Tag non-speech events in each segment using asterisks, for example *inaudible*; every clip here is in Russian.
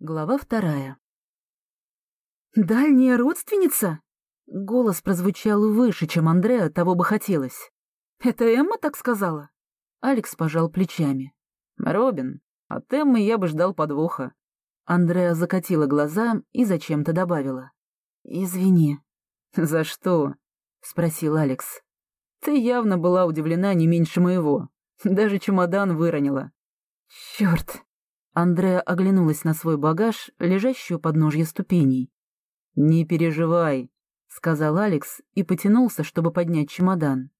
Глава вторая. «Дальняя родственница?» Голос прозвучал выше, чем Андреа того бы хотелось. «Это Эмма так сказала?» Алекс пожал плечами. «Робин, от Эммы я бы ждал подвоха». Андреа закатила глаза и зачем-то добавила. «Извини». «За что?» — спросил Алекс. «Ты явно была удивлена не меньше моего. Даже чемодан выронила». «Черт!» Андреа оглянулась на свой багаж, лежащий у подножья ступеней. «Не переживай», — сказал Алекс и потянулся, чтобы поднять чемодан.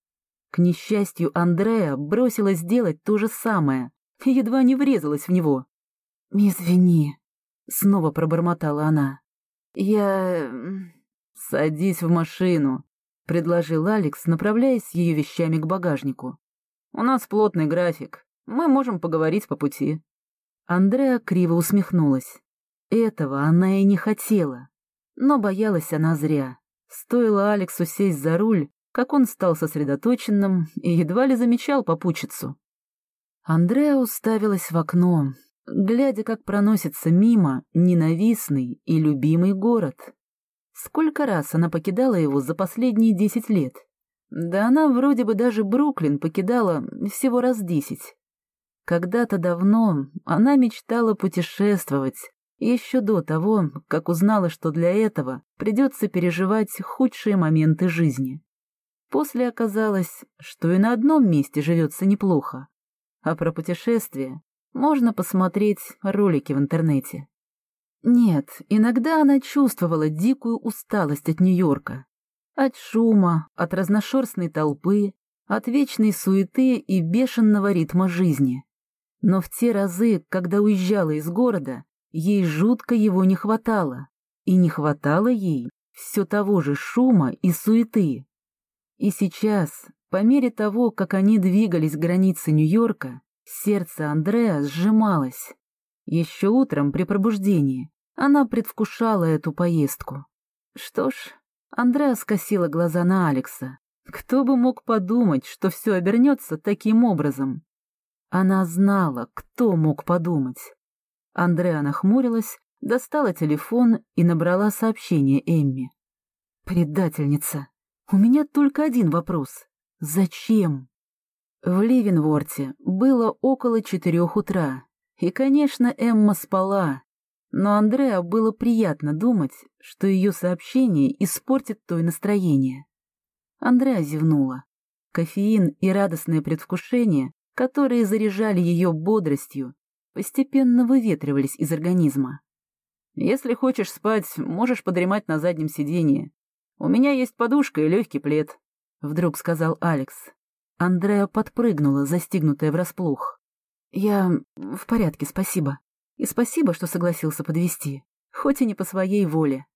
К несчастью, Андреа бросилась делать то же самое и едва не врезалась в него. «Извини», — снова пробормотала она. «Я...» «Садись в машину», — предложил Алекс, направляясь с ее вещами к багажнику. «У нас плотный график. Мы можем поговорить по пути». Андреа криво усмехнулась. Этого она и не хотела. Но боялась она зря. Стоило Алексу сесть за руль, как он стал сосредоточенным и едва ли замечал попутчицу. Андреа уставилась в окно, глядя, как проносится мимо ненавистный и любимый город. Сколько раз она покидала его за последние десять лет? Да она вроде бы даже Бруклин покидала всего раз десять. Когда-то давно она мечтала путешествовать, еще до того, как узнала, что для этого придется переживать худшие моменты жизни. После оказалось, что и на одном месте живется неплохо, а про путешествия можно посмотреть ролики в интернете. Нет, иногда она чувствовала дикую усталость от Нью-Йорка, от шума, от разношерстной толпы, от вечной суеты и бешеного ритма жизни. Но в те разы, когда уезжала из города, ей жутко его не хватало. И не хватало ей все того же шума и суеты. И сейчас, по мере того, как они двигались к границе Нью-Йорка, сердце Андреа сжималось. Еще утром при пробуждении она предвкушала эту поездку. Что ж, Андреа скосила глаза на Алекса. Кто бы мог подумать, что все обернется таким образом? Она знала, кто мог подумать. Андреа нахмурилась, достала телефон и набрала сообщение Эмми. «Предательница! У меня только один вопрос. Зачем?» В Ливенворте было около четырех утра, и, конечно, Эмма спала, но Андреа было приятно думать, что ее сообщение испортит то и настроение. Андреа зевнула. Кофеин и радостное предвкушение которые заряжали ее бодростью, постепенно выветривались из организма. «Если хочешь спать, можешь подремать на заднем сиденье. У меня есть подушка и легкий плед», — вдруг сказал Алекс. Андреа подпрыгнула, застигнутая врасплох. «Я в порядке, спасибо. И спасибо, что согласился подвести, хоть и не по своей воле».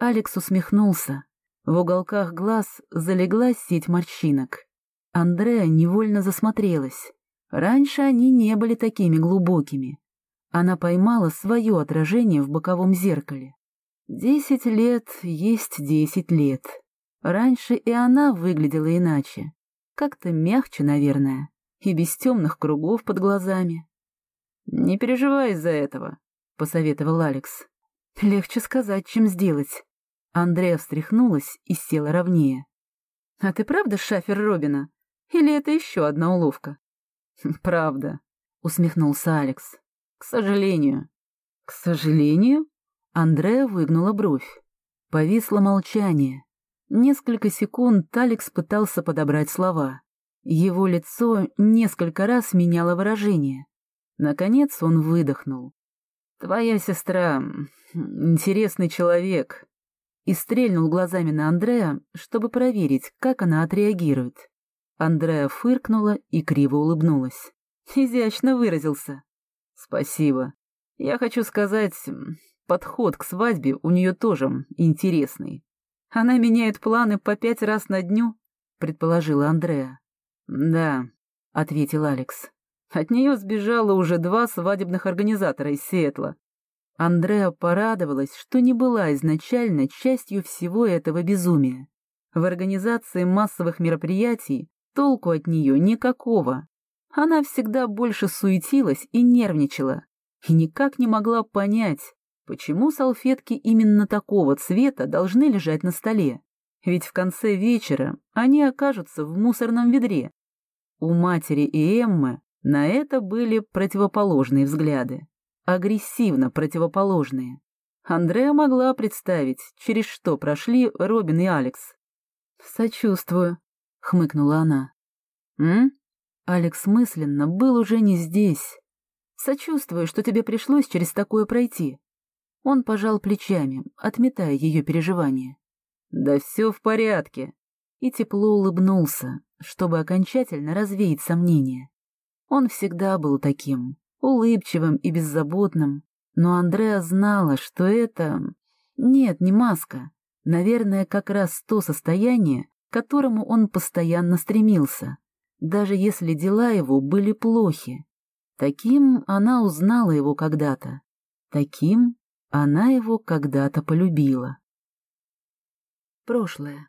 Алекс усмехнулся. В уголках глаз залегла сеть морщинок. Андреа невольно засмотрелась. Раньше они не были такими глубокими. Она поймала свое отражение в боковом зеркале. Десять лет есть десять лет. Раньше и она выглядела иначе. Как-то мягче, наверное, и без темных кругов под глазами. «Не переживай из-за этого», — посоветовал Алекс. «Легче сказать, чем сделать». Андреа встряхнулась и села ровнее. «А ты правда шафер Робина?» Или это еще одна уловка? Правда, усмехнулся Алекс. К сожалению. К сожалению? Андреа выгнула бровь. Повисло молчание. Несколько секунд Алекс пытался подобрать слова. Его лицо несколько раз меняло выражение. Наконец он выдохнул. «Твоя сестра — интересный человек», и стрельнул глазами на Андреа, чтобы проверить, как она отреагирует. Андреа фыркнула и криво улыбнулась. Изящно выразился. Спасибо. Я хочу сказать, подход к свадьбе у нее тоже интересный. Она меняет планы по пять раз на дню, предположила Андреа. Да, ответил Алекс. От нее сбежало уже два свадебных организатора из Сиэтла. Андреа порадовалась, что не была изначально частью всего этого безумия. В организации массовых мероприятий Толку от нее никакого. Она всегда больше суетилась и нервничала, и никак не могла понять, почему салфетки именно такого цвета должны лежать на столе, ведь в конце вечера они окажутся в мусорном ведре. У матери и Эммы на это были противоположные взгляды, агрессивно противоположные. Андреа могла представить, через что прошли Робин и Алекс. «Сочувствую», — хмыкнула она. «М?» Алекс мысленно был уже не здесь. «Сочувствую, что тебе пришлось через такое пройти». Он пожал плечами, отметая ее переживания. «Да все в порядке», и тепло улыбнулся, чтобы окончательно развеять сомнения. Он всегда был таким, улыбчивым и беззаботным, но Андреа знала, что это... Нет, не маска. Наверное, как раз то состояние, которому он постоянно стремился, даже если дела его были плохи. Таким она узнала его когда-то. Таким она его когда-то полюбила. Прошлое.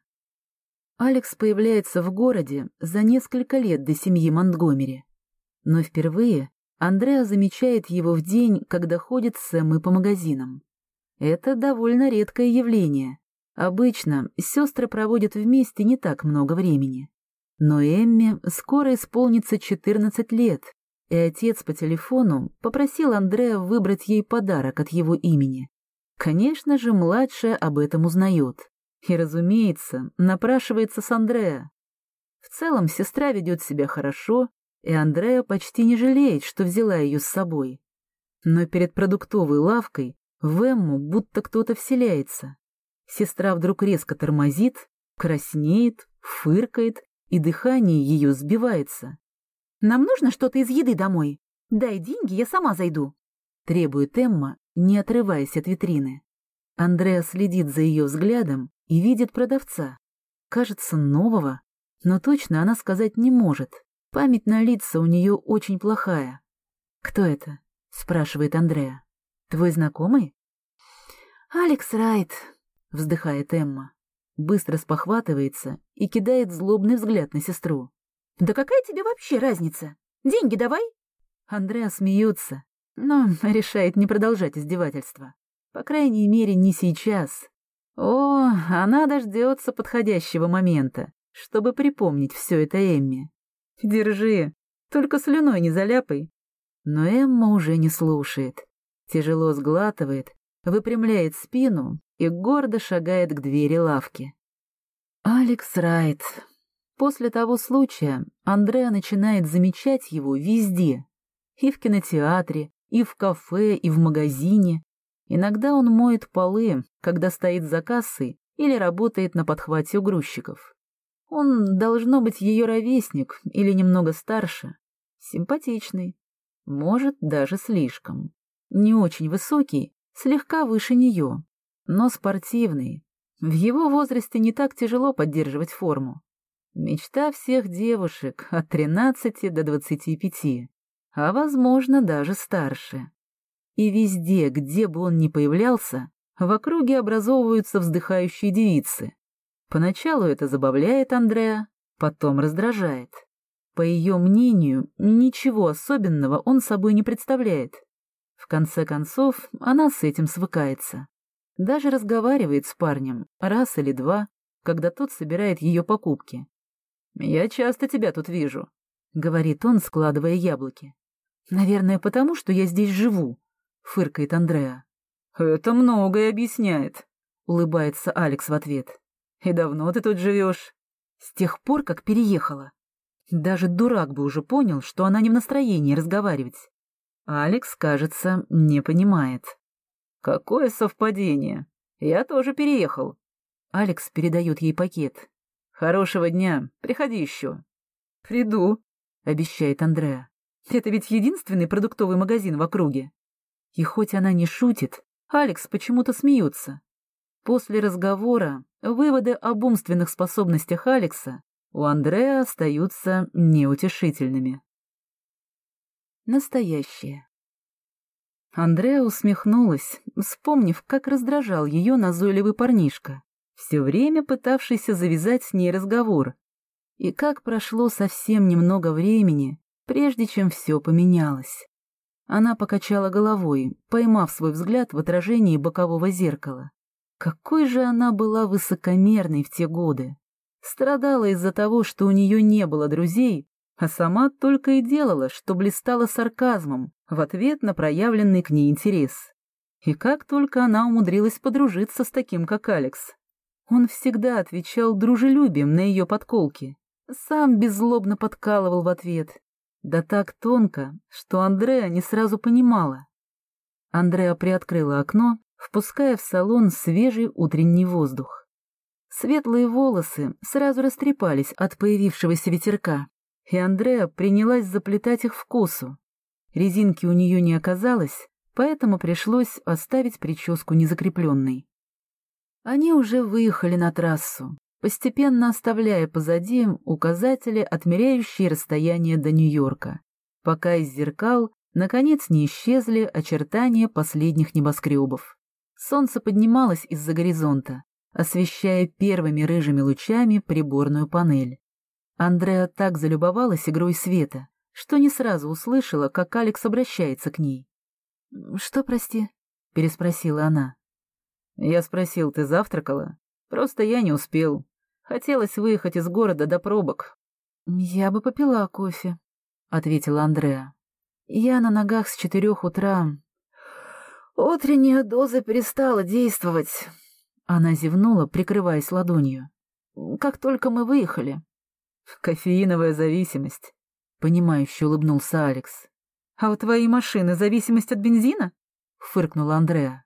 Алекс появляется в городе за несколько лет до семьи Монтгомери. Но впервые Андреа замечает его в день, когда ходит с Эммой по магазинам. Это довольно редкое явление. Обычно сестры проводят вместе не так много времени. Но Эмме скоро исполнится 14 лет, и отец по телефону попросил Андреа выбрать ей подарок от его имени. Конечно же, младшая об этом узнает. И, разумеется, напрашивается с Андреа. В целом, сестра ведет себя хорошо, и Андреа почти не жалеет, что взяла ее с собой. Но перед продуктовой лавкой в Эмму будто кто-то вселяется. Сестра вдруг резко тормозит, краснеет, фыркает, и дыхание ее сбивается. «Нам нужно что-то из еды домой. Дай деньги, я сама зайду», — требует Эмма, не отрываясь от витрины. Андреа следит за ее взглядом и видит продавца. Кажется, нового, но точно она сказать не может. Память на лица у нее очень плохая. «Кто это?» — спрашивает Андреа. «Твой знакомый?» «Алекс Райт», — вздыхает Эмма. Быстро спохватывается и кидает злобный взгляд на сестру. «Да какая тебе вообще разница? Деньги давай!» Андреа смеется, но *laughs* решает не продолжать издевательство. По крайней мере, не сейчас. О, она дождется подходящего момента, чтобы припомнить все это Эмме. Держи, только слюной не заляпай. Но Эмма уже не слушает. Тяжело сглатывает, выпрямляет спину и гордо шагает к двери лавки. Алекс Райт. После того случая Андреа начинает замечать его везде. И в кинотеатре, и в кафе, и в магазине. Иногда он моет полы, когда стоит за кассой или работает на подхвате у грузчиков. Он, должно быть, ее ровесник или немного старше. Симпатичный. Может, даже слишком. Не очень высокий, слегка выше нее, но спортивный. В его возрасте не так тяжело поддерживать форму. Мечта всех девушек от 13 до 25, а, возможно, даже старше. И везде, где бы он ни появлялся, в округе образовываются вздыхающие девицы. Поначалу это забавляет Андреа, потом раздражает. По ее мнению, ничего особенного он собой не представляет. В конце концов, она с этим свыкается. Даже разговаривает с парнем раз или два, когда тот собирает ее покупки. «Я часто тебя тут вижу», — говорит он, складывая яблоки. «Наверное, потому, что я здесь живу», — фыркает Андреа. «Это многое объясняет», — улыбается Алекс в ответ. «И давно ты тут живешь?» «С тех пор, как переехала. Даже дурак бы уже понял, что она не в настроении разговаривать». Алекс, кажется, не понимает. «Какое совпадение! Я тоже переехал». Алекс передает ей пакет. «Хорошего дня. Приходи еще». «Приду», — обещает Андреа. «Это ведь единственный продуктовый магазин в округе». И хоть она не шутит, Алекс почему-то смеется. После разговора выводы об умственных способностях Алекса у Андрея остаются неутешительными. Настоящее. Андреа усмехнулась, вспомнив, как раздражал ее назойливый парнишка, все время пытавшийся завязать с ней разговор, и как прошло совсем немного времени, прежде чем все поменялось. Она покачала головой, поймав свой взгляд в отражении бокового зеркала. Какой же она была высокомерной в те годы. Страдала из-за того, что у нее не было друзей, а сама только и делала, что блистала сарказмом в ответ на проявленный к ней интерес. И как только она умудрилась подружиться с таким, как Алекс. Он всегда отвечал дружелюбием на ее подколки, сам беззлобно подкалывал в ответ. Да так тонко, что Андреа не сразу понимала. Андреа приоткрыла окно, впуская в салон свежий утренний воздух. Светлые волосы сразу растрепались от появившегося ветерка, и Андреа принялась заплетать их в косу. Резинки у нее не оказалось, поэтому пришлось оставить прическу незакрепленной. Они уже выехали на трассу, постепенно оставляя позади указатели, отмеряющие расстояние до Нью-Йорка, пока из зеркал наконец не исчезли очертания последних небоскребов. Солнце поднималось из-за горизонта, освещая первыми рыжими лучами приборную панель. Андреа так залюбовалась игрой света, что не сразу услышала, как Алекс обращается к ней. «Что, прости?» — переспросила она. «Я спросил, ты завтракала? Просто я не успел. Хотелось выехать из города до пробок». «Я бы попила кофе», — ответила Андреа. «Я на ногах с четырех утра». «Утренняя доза перестала действовать», — она зевнула, прикрываясь ладонью. «Как только мы выехали». «Кофеиновая зависимость», — понимающе улыбнулся Алекс. «А у твоей машины зависимость от бензина?» — фыркнула Андреа.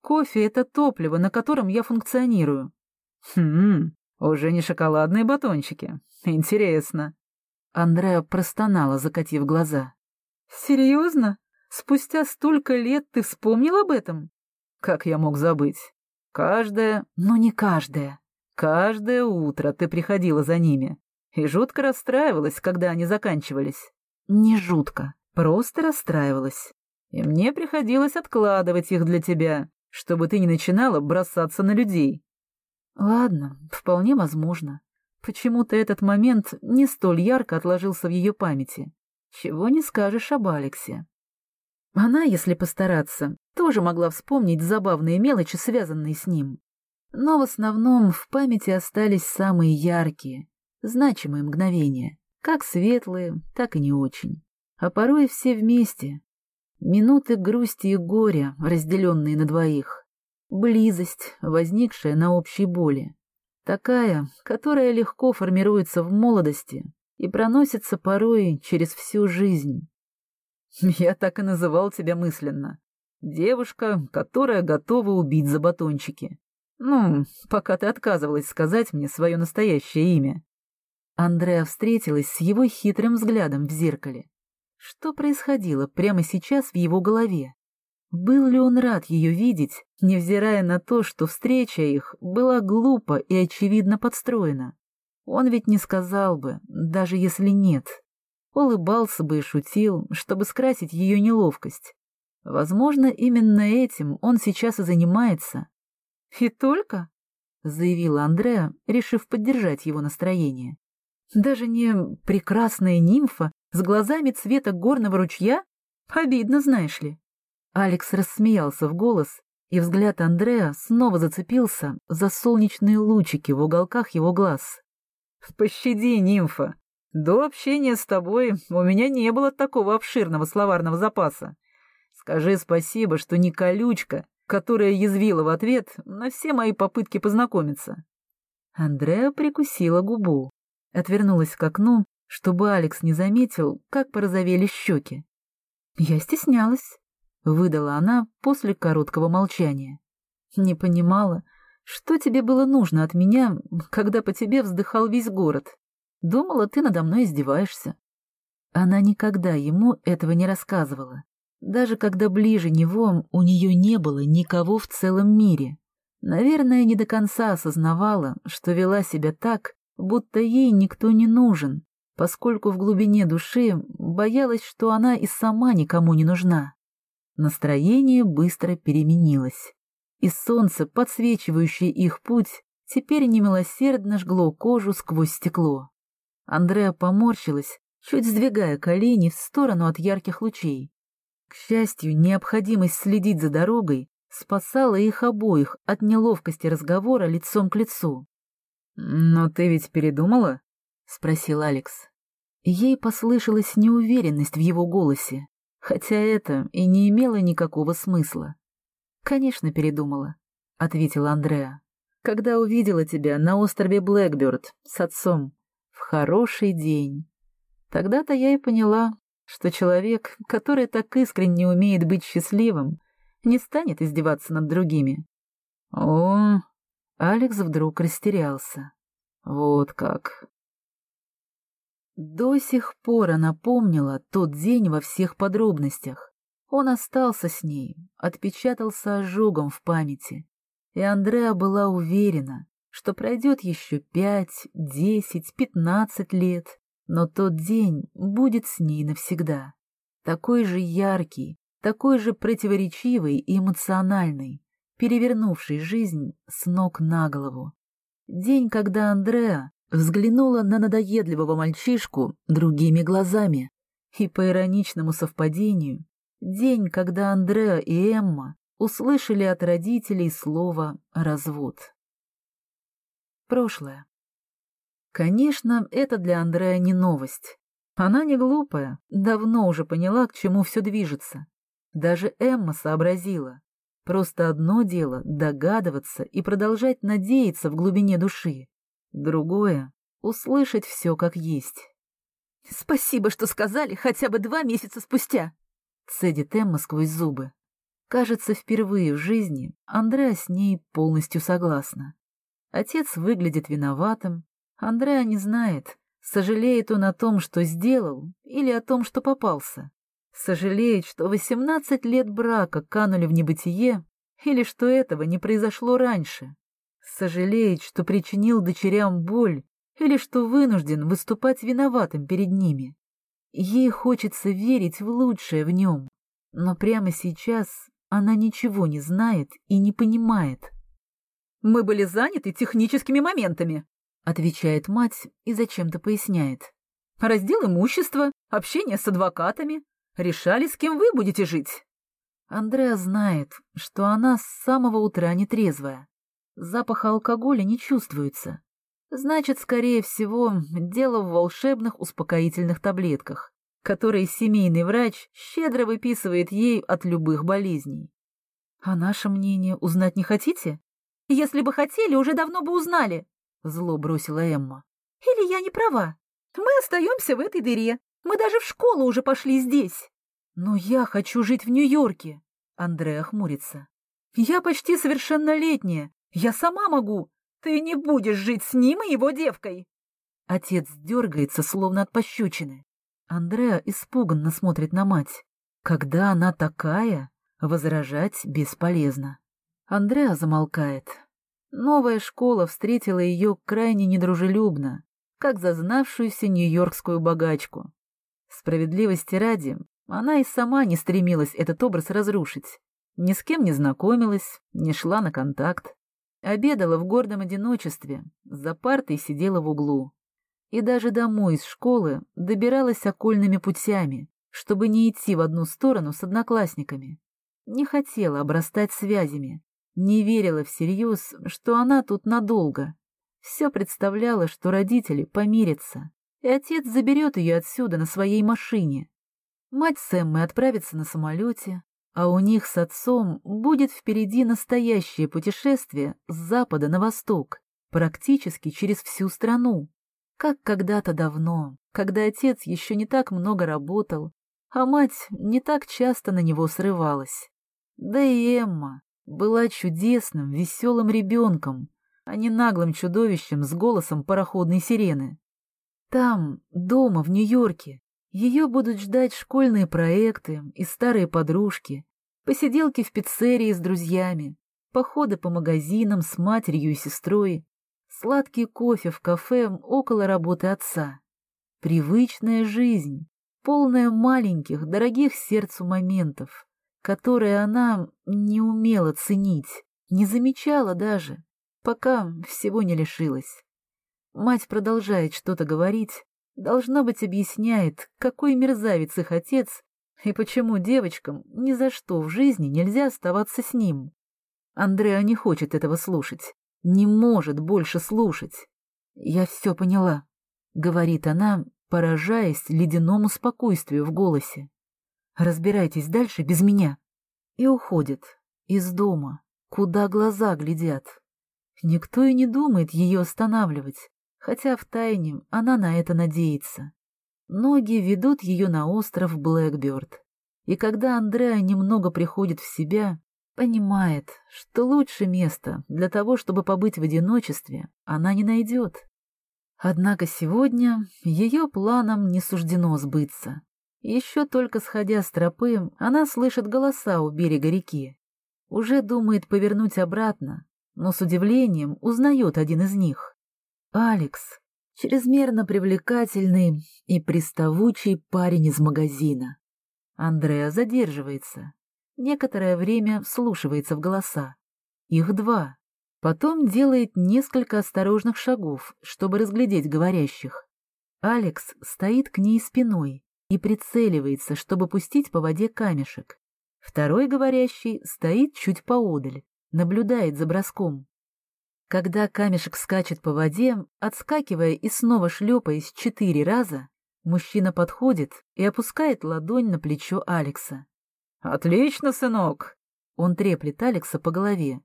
«Кофе — это топливо, на котором я функционирую». «Хм, уже не шоколадные батончики. Интересно». Андреа простонала, закатив глаза. «Серьезно? Спустя столько лет ты вспомнил об этом?» «Как я мог забыть? Каждое, но не каждое. Каждое утро ты приходила за ними и жутко расстраивалась, когда они заканчивались. Не жутко, просто расстраивалась. И мне приходилось откладывать их для тебя, чтобы ты не начинала бросаться на людей. Ладно, вполне возможно. Почему-то этот момент не столь ярко отложился в ее памяти. Чего не скажешь об Алексе. Она, если постараться, тоже могла вспомнить забавные мелочи, связанные с ним. Но в основном в памяти остались самые яркие, значимые мгновения, как светлые, так и не очень. А порой все вместе. Минуты грусти и горя, разделенные на двоих. Близость, возникшая на общей боли. Такая, которая легко формируется в молодости и проносится порой через всю жизнь. *laughs* Я так и называл тебя мысленно. Девушка, которая готова убить за батончики. Ну, пока ты отказывалась сказать мне свое настоящее имя. Андреа встретилась с его хитрым взглядом в зеркале. Что происходило прямо сейчас в его голове? Был ли он рад ее видеть, невзирая на то, что встреча их была глупо и очевидно подстроена? Он ведь не сказал бы, даже если нет. Улыбался бы и шутил, чтобы скрасить ее неловкость. Возможно, именно этим он сейчас и занимается. «И только?» — заявила Андреа, решив поддержать его настроение. Даже не прекрасная нимфа с глазами цвета горного ручья? Обидно, знаешь ли. Алекс рассмеялся в голос, и взгляд Андреа снова зацепился за солнечные лучики в уголках его глаз. «Пощади, нимфа. До общения с тобой у меня не было такого обширного словарного запаса. Скажи спасибо, что не колючка, которая язвила в ответ на все мои попытки познакомиться». Андреа прикусила губу отвернулась к окну, чтобы Алекс не заметил, как порозовели щеки. «Я стеснялась», — выдала она после короткого молчания. «Не понимала, что тебе было нужно от меня, когда по тебе вздыхал весь город. Думала, ты надо мной издеваешься». Она никогда ему этого не рассказывала. Даже когда ближе него у нее не было никого в целом мире. Наверное, не до конца осознавала, что вела себя так, будто ей никто не нужен, поскольку в глубине души боялась, что она и сама никому не нужна. Настроение быстро переменилось, и солнце, подсвечивающее их путь, теперь немилосердно жгло кожу сквозь стекло. Андреа поморщилась, чуть сдвигая колени в сторону от ярких лучей. К счастью, необходимость следить за дорогой спасала их обоих от неловкости разговора лицом к лицу. «Но ты ведь передумала?» — спросил Алекс. Ей послышалась неуверенность в его голосе, хотя это и не имело никакого смысла. «Конечно, передумала», — ответила Андреа. «Когда увидела тебя на острове Блэкберд с отцом в хороший день. Тогда-то я и поняла, что человек, который так искренне умеет быть счастливым, не станет издеваться над другими. О, Алекс вдруг растерялся. Вот как. До сих пор она помнила тот день во всех подробностях. Он остался с ней, отпечатался ожогом в памяти. И Андреа была уверена, что пройдет еще пять, десять, пятнадцать лет, но тот день будет с ней навсегда. Такой же яркий, такой же противоречивый и эмоциональный, перевернувший жизнь с ног на голову. День, когда Андреа взглянула на надоедливого мальчишку другими глазами. И по ироничному совпадению, день, когда Андреа и Эмма услышали от родителей слово «развод». Прошлое. Конечно, это для Андрея не новость. Она не глупая, давно уже поняла, к чему все движется. Даже Эмма сообразила. Просто одно дело — догадываться и продолжать надеяться в глубине души. Другое — услышать все как есть. «Спасибо, что сказали хотя бы два месяца спустя!» — цедит Эмма сквозь зубы. Кажется, впервые в жизни Андреа с ней полностью согласна. Отец выглядит виноватым, Андреа не знает, сожалеет он о том, что сделал, или о том, что попался. Сожалеет, что восемнадцать лет брака канули в небытие, или что этого не произошло раньше. Сожалеет, что причинил дочерям боль, или что вынужден выступать виноватым перед ними. Ей хочется верить в лучшее в нем, но прямо сейчас она ничего не знает и не понимает. Мы были заняты техническими моментами, отвечает мать и зачем-то поясняет. Раздел имущества, общение с адвокатами. Решали, с кем вы будете жить. Андреа знает, что она с самого утра нетрезвая. Запаха алкоголя не чувствуется. Значит, скорее всего, дело в волшебных успокоительных таблетках, которые семейный врач щедро выписывает ей от любых болезней. А наше мнение узнать не хотите? Если бы хотели, уже давно бы узнали, — зло бросила Эмма. Или я не права? Мы остаемся в этой дыре. Мы даже в школу уже пошли здесь. Но я хочу жить в Нью-Йорке. Андреа хмурится. Я почти совершеннолетняя. Я сама могу. Ты не будешь жить с ним и его девкой. Отец дергается, словно от пощечины. Андреа испуганно смотрит на мать. Когда она такая, возражать бесполезно. Андреа замолкает. Новая школа встретила ее крайне недружелюбно, как зазнавшуюся нью-йоркскую богачку. Справедливости ради, она и сама не стремилась этот образ разрушить. Ни с кем не знакомилась, не шла на контакт. Обедала в гордом одиночестве, за партой сидела в углу. И даже домой из школы добиралась окольными путями, чтобы не идти в одну сторону с одноклассниками. Не хотела обрастать связями, не верила всерьез, что она тут надолго. Все представляла, что родители помирятся, и отец заберет ее отсюда на своей машине. Мать с Эммой отправится на самолете, а у них с отцом будет впереди настоящее путешествие с запада на восток, практически через всю страну. Как когда-то давно, когда отец еще не так много работал, а мать не так часто на него срывалась. Да и Эмма, была чудесным, веселым ребенком, а не наглым чудовищем с голосом пароходной сирены. Там, дома, в Нью-Йорке, ее будут ждать школьные проекты и старые подружки, посиделки в пиццерии с друзьями, походы по магазинам с матерью и сестрой, сладкий кофе в кафе около работы отца. Привычная жизнь, полная маленьких, дорогих сердцу моментов которые она не умела ценить, не замечала даже, пока всего не лишилась. Мать продолжает что-то говорить, должно быть, объясняет, какой мерзавец их отец И почему девочкам ни за что в жизни нельзя оставаться с ним? Андреа не хочет этого слушать, не может больше слушать. «Я все поняла», — говорит она, поражаясь ледяному спокойствию в голосе. «Разбирайтесь дальше без меня». И уходит из дома, куда глаза глядят. Никто и не думает ее останавливать, хотя втайне она на это надеется. Ноги ведут ее на остров Блэкберд. И когда Андреа немного приходит в себя, понимает, что лучше места для того, чтобы побыть в одиночестве, она не найдет. Однако сегодня ее планам не суждено сбыться. Еще только сходя с тропы, она слышит голоса у берега реки. Уже думает повернуть обратно, но с удивлением узнает один из них. Алекс, чрезмерно привлекательный и приставучий парень из магазина. Андреа задерживается. Некоторое время вслушивается в голоса. Их два. Потом делает несколько осторожных шагов, чтобы разглядеть говорящих. Алекс стоит к ней спиной и прицеливается, чтобы пустить по воде камешек. Второй говорящий стоит чуть поодаль, наблюдает за броском. Когда камешек скачет по воде, отскакивая и снова шлепаясь четыре раза, мужчина подходит и опускает ладонь на плечо Алекса. «Отлично, сынок!» Он треплет Алекса по голове.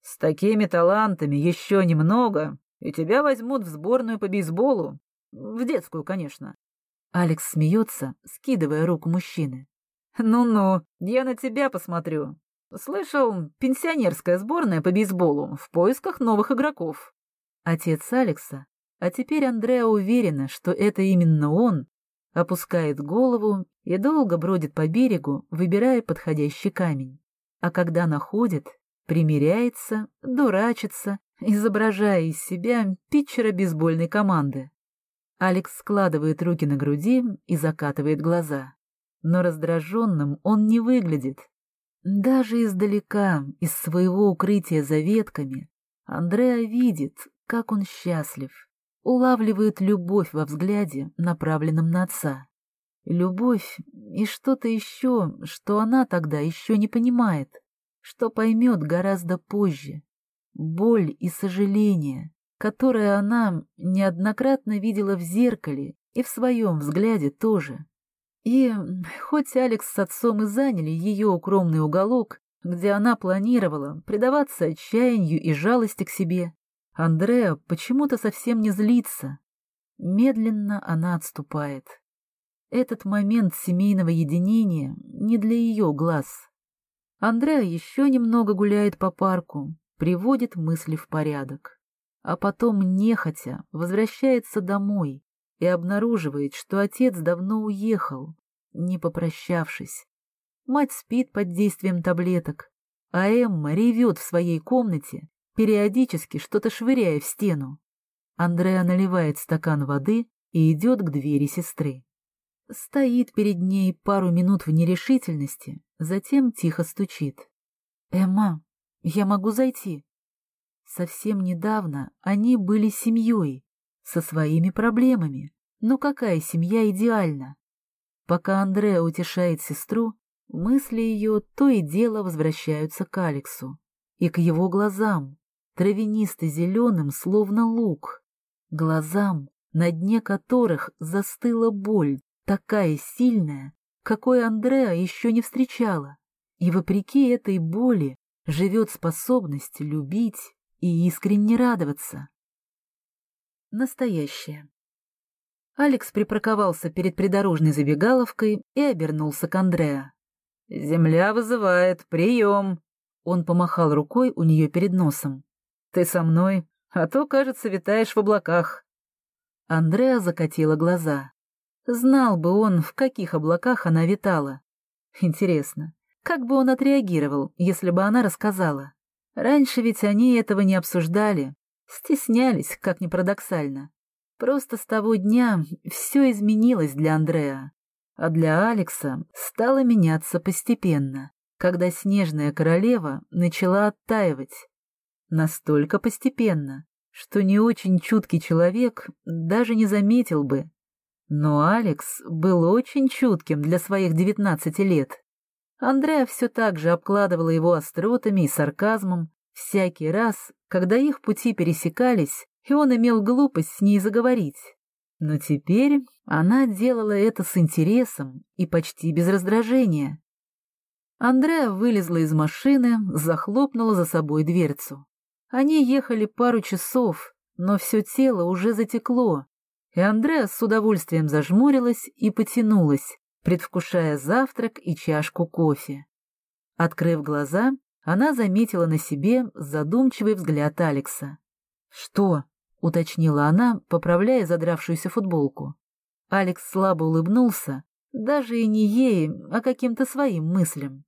«С такими талантами еще немного, и тебя возьмут в сборную по бейсболу. В детскую, конечно». Алекс смеется, скидывая руку мужчины. «Ну-ну, я на тебя посмотрю. Слышал, пенсионерская сборная по бейсболу в поисках новых игроков. Отец Алекса, а теперь Андреа уверена, что это именно он, опускает голову и долго бродит по берегу, выбирая подходящий камень. А когда находит, примеряется, дурачится, изображая из себя питчера бейсбольной команды. Алекс складывает руки на груди и закатывает глаза. Но раздраженным он не выглядит, даже издалека, из своего укрытия за ветками, Андреа видит, как он счастлив, улавливает любовь во взгляде, направленном на отца. Любовь и что-то еще, что она тогда еще не понимает, что поймет гораздо позже. Боль и сожаление, которое она неоднократно видела в зеркале и в своем взгляде тоже. И хоть Алекс с отцом и заняли ее укромный уголок, где она планировала предаваться отчаянию и жалости к себе, Андреа почему-то совсем не злится. Медленно она отступает. Этот момент семейного единения не для ее глаз. Андреа еще немного гуляет по парку, приводит мысли в порядок. А потом, нехотя, возвращается домой, и обнаруживает, что отец давно уехал, не попрощавшись. Мать спит под действием таблеток, а Эмма ревет в своей комнате, периодически что-то швыряя в стену. Андреа наливает стакан воды и идет к двери сестры. Стоит перед ней пару минут в нерешительности, затем тихо стучит. «Эмма, я могу зайти?» Совсем недавно они были семьей, со своими проблемами. Но какая семья идеальна? Пока Андреа утешает сестру, мысли ее то и дело возвращаются к Алексу и к его глазам, травянисто-зеленым, словно лук, глазам, на дне которых застыла боль, такая сильная, какой Андреа еще не встречала. И вопреки этой боли живет способность любить и искренне радоваться. Настоящее. Алекс припарковался перед придорожной забегаловкой и обернулся к Андреа. «Земля вызывает, прием!» Он помахал рукой у нее перед носом. «Ты со мной, а то, кажется, витаешь в облаках». Андреа закатила глаза. Знал бы он, в каких облаках она витала. Интересно, как бы он отреагировал, если бы она рассказала? Раньше ведь они этого не обсуждали, Стеснялись, как ни парадоксально. Просто с того дня все изменилось для Андреа, а для Алекса стало меняться постепенно, когда снежная королева начала оттаивать. Настолько постепенно, что не очень чуткий человек даже не заметил бы. Но Алекс был очень чутким для своих девятнадцати лет. Андреа все так же обкладывала его остротами и сарказмом всякий раз, когда их пути пересекались, и он имел глупость с ней заговорить. Но теперь она делала это с интересом и почти без раздражения. Андреа вылезла из машины, захлопнула за собой дверцу. Они ехали пару часов, но все тело уже затекло, и Андреа с удовольствием зажмурилась и потянулась, предвкушая завтрак и чашку кофе. Открыв глаза, она заметила на себе задумчивый взгляд Алекса. «Что?» — уточнила она, поправляя задравшуюся футболку. Алекс слабо улыбнулся, даже и не ей, а каким-то своим мыслям.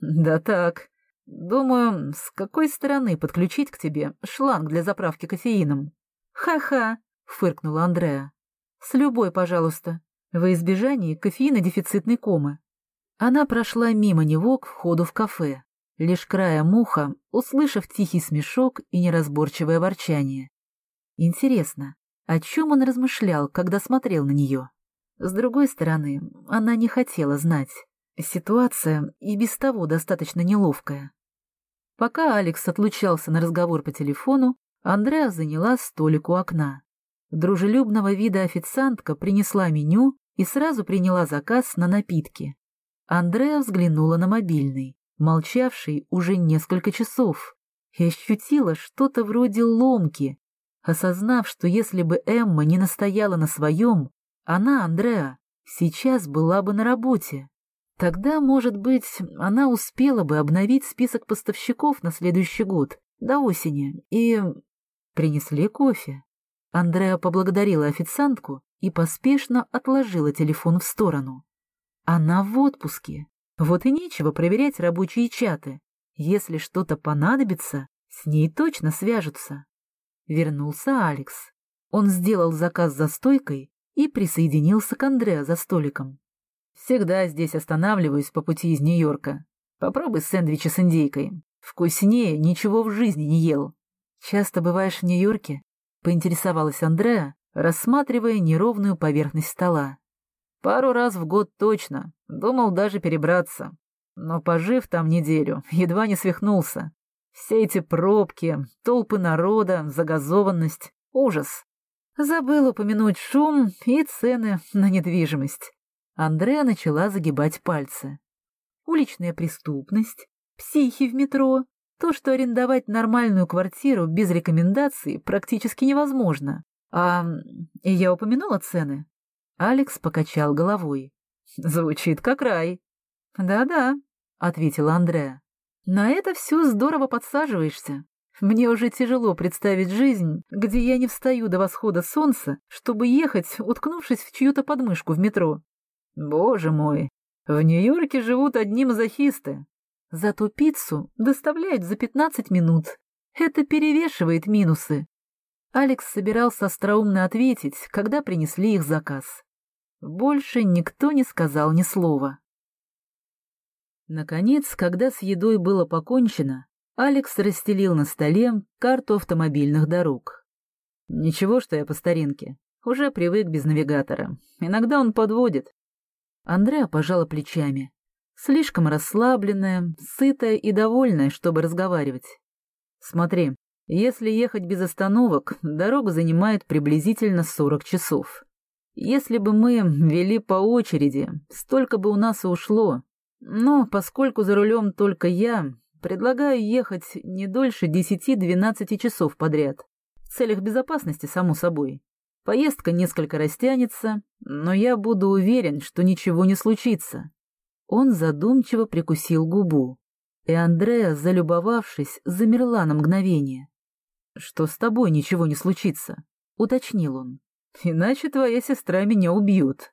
«Да так. Думаю, с какой стороны подключить к тебе шланг для заправки кофеином?» «Ха-ха!» — фыркнула Андреа. «С любой, пожалуйста, во избежание кофеинодефицитной комы». Она прошла мимо него к входу в кафе, лишь края муха, услышав тихий смешок и неразборчивое ворчание. Интересно, о чем он размышлял, когда смотрел на нее? С другой стороны, она не хотела знать. Ситуация и без того достаточно неловкая. Пока Алекс отлучался на разговор по телефону, Андреа заняла столик у окна. Дружелюбного вида официантка принесла меню и сразу приняла заказ на напитки. Андреа взглянула на мобильный, молчавший уже несколько часов, и ощутила что-то вроде ломки, осознав, что если бы Эмма не настояла на своем, она, Андреа, сейчас была бы на работе. Тогда, может быть, она успела бы обновить список поставщиков на следующий год, до осени, и... Принесли кофе. Андреа поблагодарила официантку и поспешно отложила телефон в сторону. Она в отпуске. Вот и нечего проверять рабочие чаты. Если что-то понадобится, с ней точно свяжутся. Вернулся Алекс. Он сделал заказ за стойкой и присоединился к Андреа за столиком. Всегда здесь останавливаюсь по пути из Нью-Йорка. Попробуй сэндвичи с индейкой. Вкуснее ничего в жизни не ел. Часто бываешь в Нью-Йорке? Поинтересовалась Андреа, рассматривая неровную поверхность стола. Пару раз в год точно. Думал даже перебраться. Но, пожив там неделю, *laughs* едва не свихнулся. Все эти пробки, толпы народа, загазованность — ужас. Забыл упомянуть шум и цены на недвижимость. Андреа начала загибать пальцы. Уличная преступность, психи в метро, то, что арендовать нормальную квартиру без рекомендаций практически невозможно. А и я упомянула цены. Алекс покачал головой. Звучит как рай. Да-да, ответила Андреа. На это все здорово подсаживаешься. Мне уже тяжело представить жизнь, где я не встаю до восхода солнца, чтобы ехать, уткнувшись в чью-то подмышку в метро. Боже мой, в Нью-Йорке живут одни мазохисты. Зато пиццу доставляют за 15 минут. Это перевешивает минусы. Алекс собирался остроумно ответить, когда принесли их заказ. Больше никто не сказал ни слова. Наконец, когда с едой было покончено, Алекс расстелил на столе карту автомобильных дорог. Ничего, что я по старинке. Уже привык без навигатора. Иногда он подводит, Андреа пожала плечами. Слишком расслабленная, сытая и довольная, чтобы разговаривать. Смотри, если ехать без остановок, дорога занимает приблизительно 40 часов. Если бы мы вели по очереди, столько бы у нас и ушло. Но поскольку за рулем только я, предлагаю ехать не дольше 10-12 часов подряд. В целях безопасности, само собой. Поездка несколько растянется, но я буду уверен, что ничего не случится. Он задумчиво прикусил губу, и Андреа, залюбовавшись, замерла на мгновение. «Что с тобой ничего не случится?» — уточнил он. «Иначе твоя сестра меня убьет».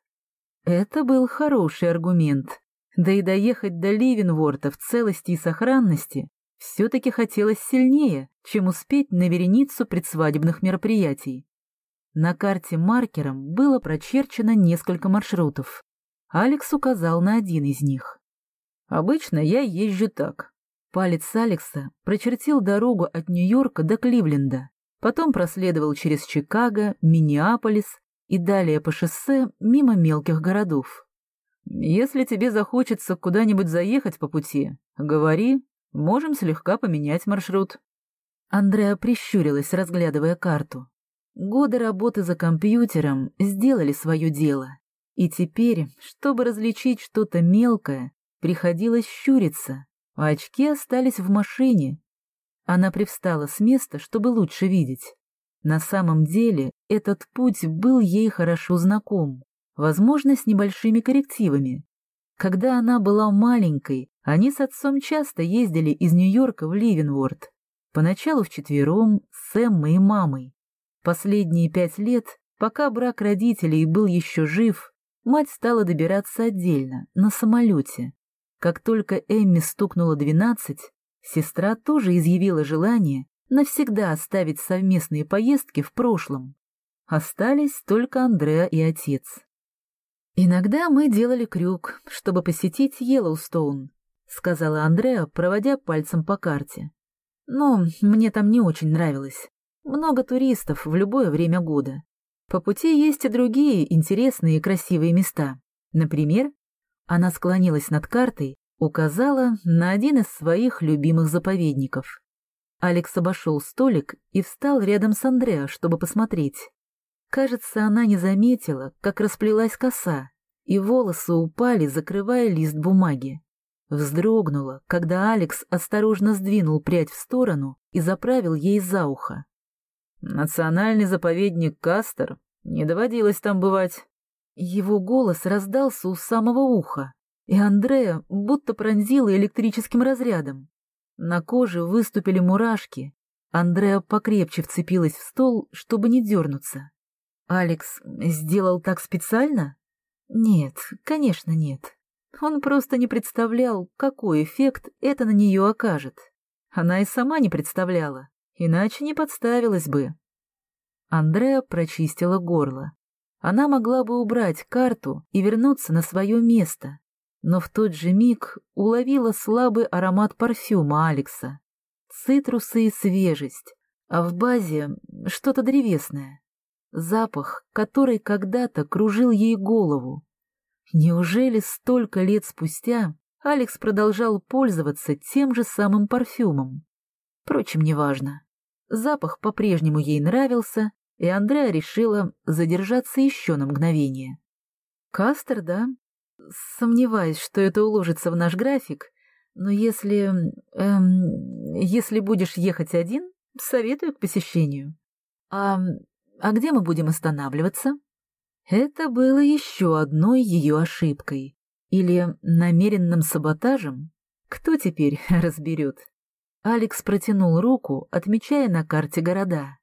Это был хороший аргумент. Да и доехать до Ливенворта в целости и сохранности все-таки хотелось сильнее, чем успеть на вереницу предсвадебных мероприятий. На карте маркером было прочерчено несколько маршрутов. Алекс указал на один из них. «Обычно я езжу так». Палец Алекса прочертил дорогу от Нью-Йорка до Кливленда, потом проследовал через Чикаго, Миннеаполис и далее по шоссе мимо мелких городов. «Если тебе захочется куда-нибудь заехать по пути, говори, можем слегка поменять маршрут». Андреа прищурилась, разглядывая карту. Годы работы за компьютером сделали свое дело. И теперь, чтобы различить что-то мелкое, приходилось щуриться, а очки остались в машине. Она привстала с места, чтобы лучше видеть. На самом деле, этот путь был ей хорошо знаком, возможно, с небольшими коррективами. Когда она была маленькой, они с отцом часто ездили из Нью-Йорка в Ливенворд. Поначалу вчетвером, с Эммой и мамой. Последние пять лет, пока брак родителей был еще жив, мать стала добираться отдельно, на самолете. Как только Эмми стукнуло двенадцать, сестра тоже изъявила желание навсегда оставить совместные поездки в прошлом. Остались только Андреа и отец. «Иногда мы делали крюк, чтобы посетить Йеллоустоун», — сказала Андреа, проводя пальцем по карте. «Но мне там не очень нравилось. Много туристов в любое время года. По пути есть и другие интересные и красивые места. Например, она склонилась над картой, указала на один из своих любимых заповедников. Алекс обошел столик и встал рядом с Андреа, чтобы посмотреть. Кажется, она не заметила, как расплелась коса, и волосы упали, закрывая лист бумаги. Вздрогнула, когда Алекс осторожно сдвинул прядь в сторону и заправил ей за ухо. «Национальный заповедник Кастер? Не доводилось там бывать». Его голос раздался у самого уха, и Андрея будто пронзила электрическим разрядом. На коже выступили мурашки. Андреа покрепче вцепилась в стол, чтобы не дернуться. Алекс сделал так специально? Нет, конечно, нет. Он просто не представлял, какой эффект это на нее окажет. Она и сама не представляла, иначе не подставилась бы. Андреа прочистила горло. Она могла бы убрать карту и вернуться на свое место, но в тот же миг уловила слабый аромат парфюма Алекса. Цитрусы и свежесть, а в базе что-то древесное. Запах, который когда-то кружил ей голову. Неужели столько лет спустя Алекс продолжал пользоваться тем же самым парфюмом? Впрочем, неважно. Запах по-прежнему ей нравился, и Андреа решила задержаться еще на мгновение. Кастер, да, Сомневаюсь, что это уложится в наш график, но если... Эм, если будешь ехать один, советую к посещению. А, а где мы будем останавливаться? Это было еще одной ее ошибкой. Или намеренным саботажем? Кто теперь *laughs* разберет? Алекс протянул руку, отмечая на карте города.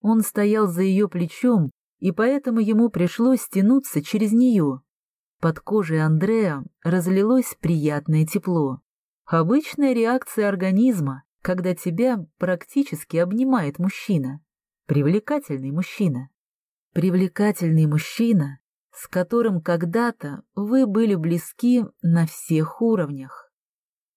Он стоял за ее плечом, и поэтому ему пришлось тянуться через нее, под кожей Андрея разлилось приятное тепло. Обычная реакция организма, когда тебя практически обнимает мужчина. Привлекательный мужчина. Привлекательный мужчина, с которым когда-то вы были близки на всех уровнях.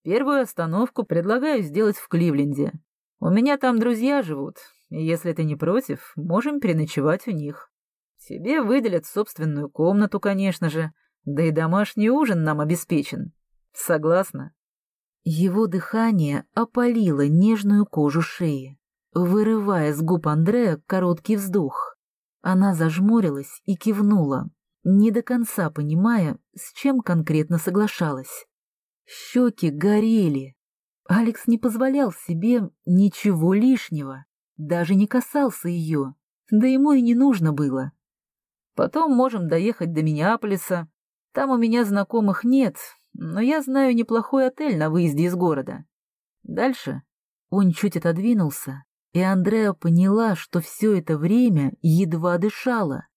Первую остановку предлагаю сделать в Кливленде. У меня там друзья живут, и если ты не против, можем переночевать у них. Тебе выделят собственную комнату, конечно же, да и домашний ужин нам обеспечен. Согласна?» Его дыхание опалило нежную кожу шеи, вырывая с губ Андрея короткий вздох. Она зажмурилась и кивнула, не до конца понимая, с чем конкретно соглашалась. Щеки горели. Алекс не позволял себе ничего лишнего, даже не касался ее, да ему и не нужно было. Потом можем доехать до Миннеаполиса, там у меня знакомых нет, но я знаю неплохой отель на выезде из города. Дальше он чуть отодвинулся, и Андреа поняла, что все это время едва дышала.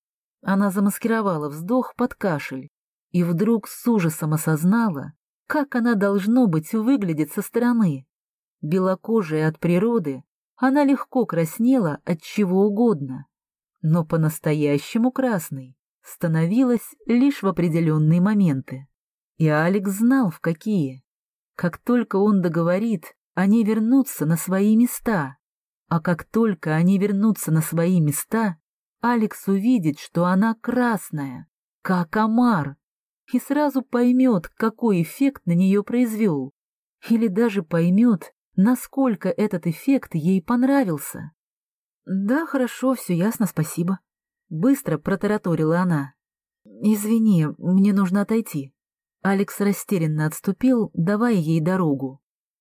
Она замаскировала вздох под кашель и вдруг с ужасом осознала, как она должно быть выглядит со стороны. Белокожая от природы, она легко краснела от чего угодно, но по-настоящему красной становилась лишь в определенные моменты. И Алекс знал, в какие. Как только он договорит, они вернутся на свои места. А как только они вернутся на свои места, Алекс увидит, что она красная, как омар, и сразу поймет, какой эффект на нее произвел. Или даже поймет, насколько этот эффект ей понравился. «Да, хорошо, все ясно, спасибо», — быстро протараторила она. «Извини, мне нужно отойти». Алекс растерянно отступил, давая ей дорогу.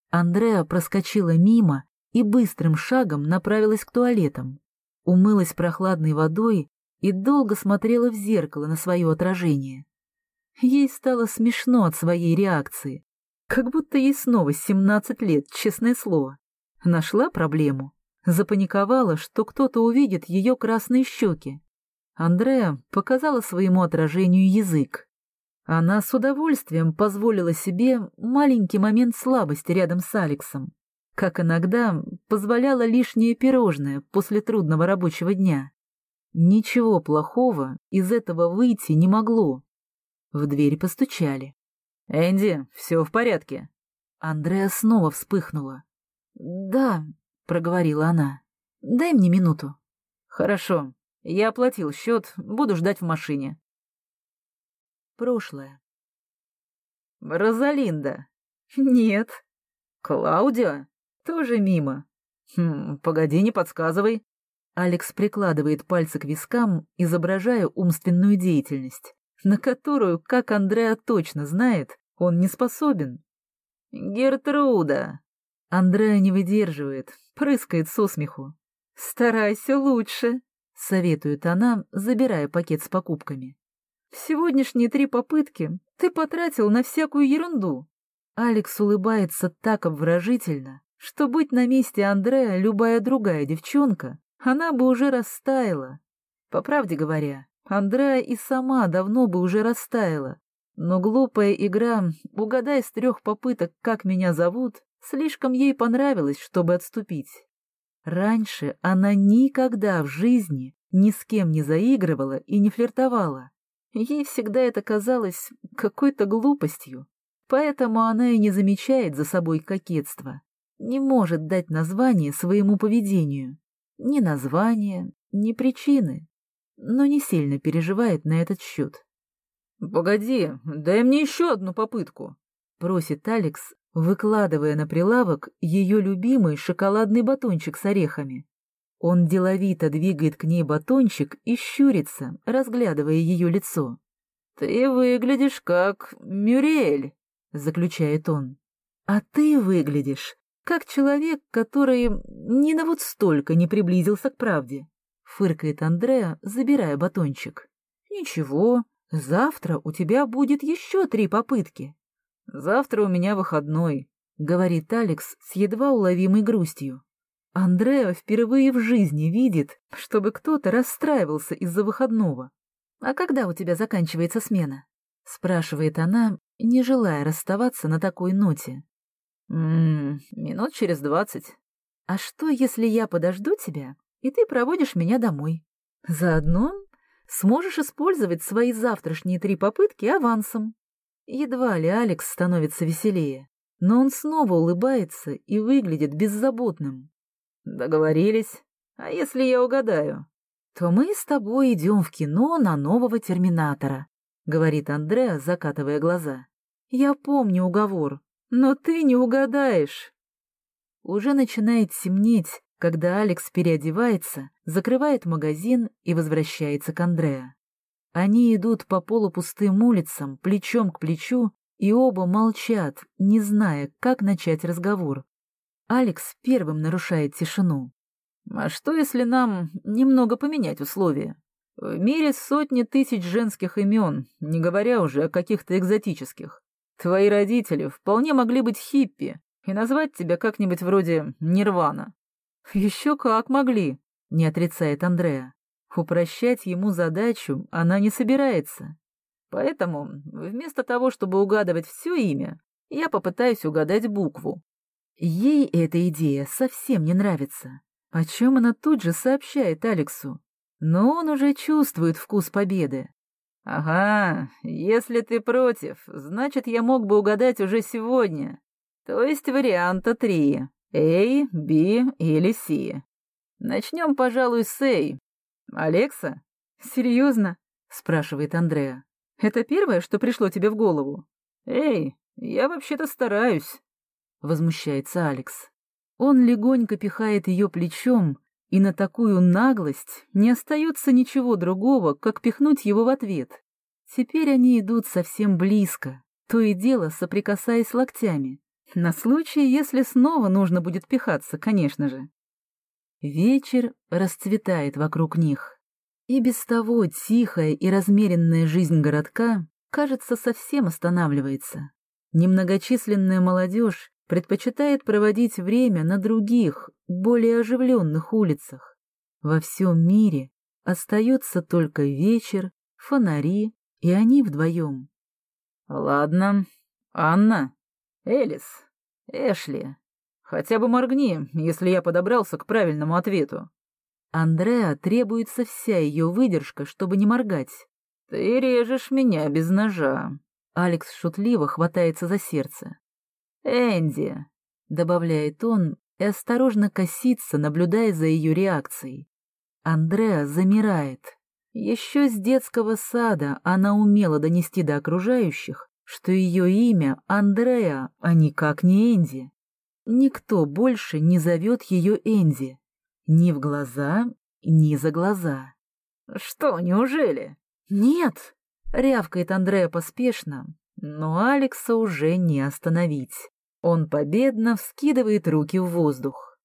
Андреа проскочила мимо и быстрым шагом направилась к туалетам. Умылась прохладной водой и долго смотрела в зеркало на свое отражение. Ей стало смешно от своей реакции. Как будто ей снова 17 лет, честное слово. Нашла проблему. Запаниковала, что кто-то увидит ее красные щеки. Андреа показала своему отражению язык. Она с удовольствием позволила себе маленький момент слабости рядом с Алексом, как иногда позволяла лишнее пирожное после трудного рабочего дня. Ничего плохого из этого выйти не могло. В дверь постучали. «Энди, все в порядке?» Андреа снова вспыхнула. «Да», — проговорила она, — «дай мне минуту». «Хорошо, я оплатил счет, буду ждать в машине». Прошлое. «Розалинда». «Нет». «Клаудио?» «Тоже мимо». «Хм, погоди, не подсказывай». Алекс прикладывает пальцы к вискам, изображая умственную деятельность на которую, как Андреа точно знает, он не способен. «Гертруда!» Андреа не выдерживает, прыскает со смеху. «Старайся лучше», — советует она, забирая пакет с покупками. «Сегодняшние три попытки ты потратил на всякую ерунду». Алекс улыбается так обворожительно, что быть на месте Андрея любая другая девчонка, она бы уже растаяла. По правде говоря, Андреа и сама давно бы уже растаяла, но глупая игра «Угадай с трех попыток, как меня зовут» слишком ей понравилась, чтобы отступить. Раньше она никогда в жизни ни с кем не заигрывала и не флиртовала. Ей всегда это казалось какой-то глупостью, поэтому она и не замечает за собой кокетства, не может дать название своему поведению. Ни названия, ни причины но не сильно переживает на этот счет. «Погоди, дай мне еще одну попытку», — просит Алекс, выкладывая на прилавок ее любимый шоколадный батончик с орехами. Он деловито двигает к ней батончик и щурится, разглядывая ее лицо. «Ты выглядишь как Мюрель», — заключает он. «А ты выглядишь как человек, который ни на вот столько не приблизился к правде фыркает Андреа, забирая батончик. Ничего, завтра у тебя будет еще три попытки. Завтра у меня выходной, говорит Алекс с едва уловимой грустью. Андреа впервые в жизни видит, чтобы кто-то расстраивался из-за выходного. «А когда у тебя заканчивается смена?» — спрашивает она, не желая расставаться на такой ноте. «Ммм, минут через двадцать». «А что, если я подожду тебя и ты проводишь меня домой. Заодно сможешь использовать свои завтрашние три попытки авансом. Едва ли Алекс становится веселее, но он снова улыбается и выглядит беззаботным. Договорились. А если я угадаю? То мы с тобой идем в кино на нового Терминатора, говорит Андреа, закатывая глаза. Я помню уговор, но ты не угадаешь. Уже начинает темнеть, когда Алекс переодевается, закрывает магазин и возвращается к Андреа. Они идут по полупустым улицам, плечом к плечу, и оба молчат, не зная, как начать разговор. Алекс первым нарушает тишину. «А что, если нам немного поменять условия? В мире сотни тысяч женских имен, не говоря уже о каких-то экзотических. Твои родители вполне могли быть хиппи и назвать тебя как-нибудь вроде Нирвана. «Еще как могли», — не отрицает Андреа. Упрощать ему задачу она не собирается. Поэтому вместо того, чтобы угадывать все имя, я попытаюсь угадать букву. Ей эта идея совсем не нравится, о чем она тут же сообщает Алексу. Но он уже чувствует вкус победы. «Ага, если ты против, значит, я мог бы угадать уже сегодня. То есть варианта три. A, B или C. Начнем, пожалуй, с A. Алекса? Серьезно? спрашивает Андреа. Это первое, что пришло тебе в голову? Эй, я вообще-то стараюсь, возмущается Алекс. Он легонько пихает ее плечом, и на такую наглость не остается ничего другого, как пихнуть его в ответ. Теперь они идут совсем близко, то и дело соприкасаясь локтями. На случай, если снова нужно будет пихаться, конечно же. Вечер расцветает вокруг них. И без того тихая и размеренная жизнь городка, кажется, совсем останавливается. Немногочисленная молодежь предпочитает проводить время на других, более оживленных улицах. Во всем мире остается только вечер, фонари, и они вдвоем. Ладно, Анна, Элис, Эшли, хотя бы моргни, если я подобрался к правильному ответу. Андреа требуется вся ее выдержка, чтобы не моргать. Ты режешь меня без ножа. Алекс шутливо хватается за сердце. Энди, добавляет он и осторожно косится, наблюдая за ее реакцией. Андреа замирает. Еще с детского сада она умела донести до окружающих, что ее имя Андреа, а никак не Энди. Никто больше не зовет ее Энди. Ни в глаза, ни за глаза. «Что, неужели?» «Нет!» — рявкает Андреа поспешно, но Алекса уже не остановить. Он победно вскидывает руки в воздух.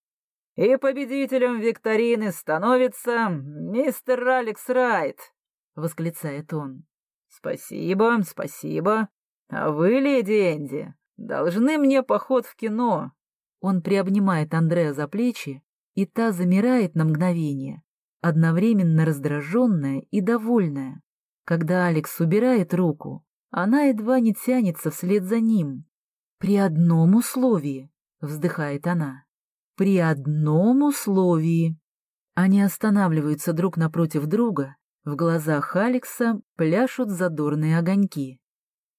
«И победителем викторины становится мистер Алекс Райт!» — восклицает он. «Спасибо, спасибо. А вы, леди Энди, должны мне поход в кино». Он приобнимает Андреа за плечи, и та замирает на мгновение, одновременно раздраженная и довольная. Когда Алекс убирает руку, она едва не тянется вслед за ним. «При одном условии», — вздыхает она, — «при одном условии». Они останавливаются друг напротив друга, в глазах Алекса пляшут задорные огоньки.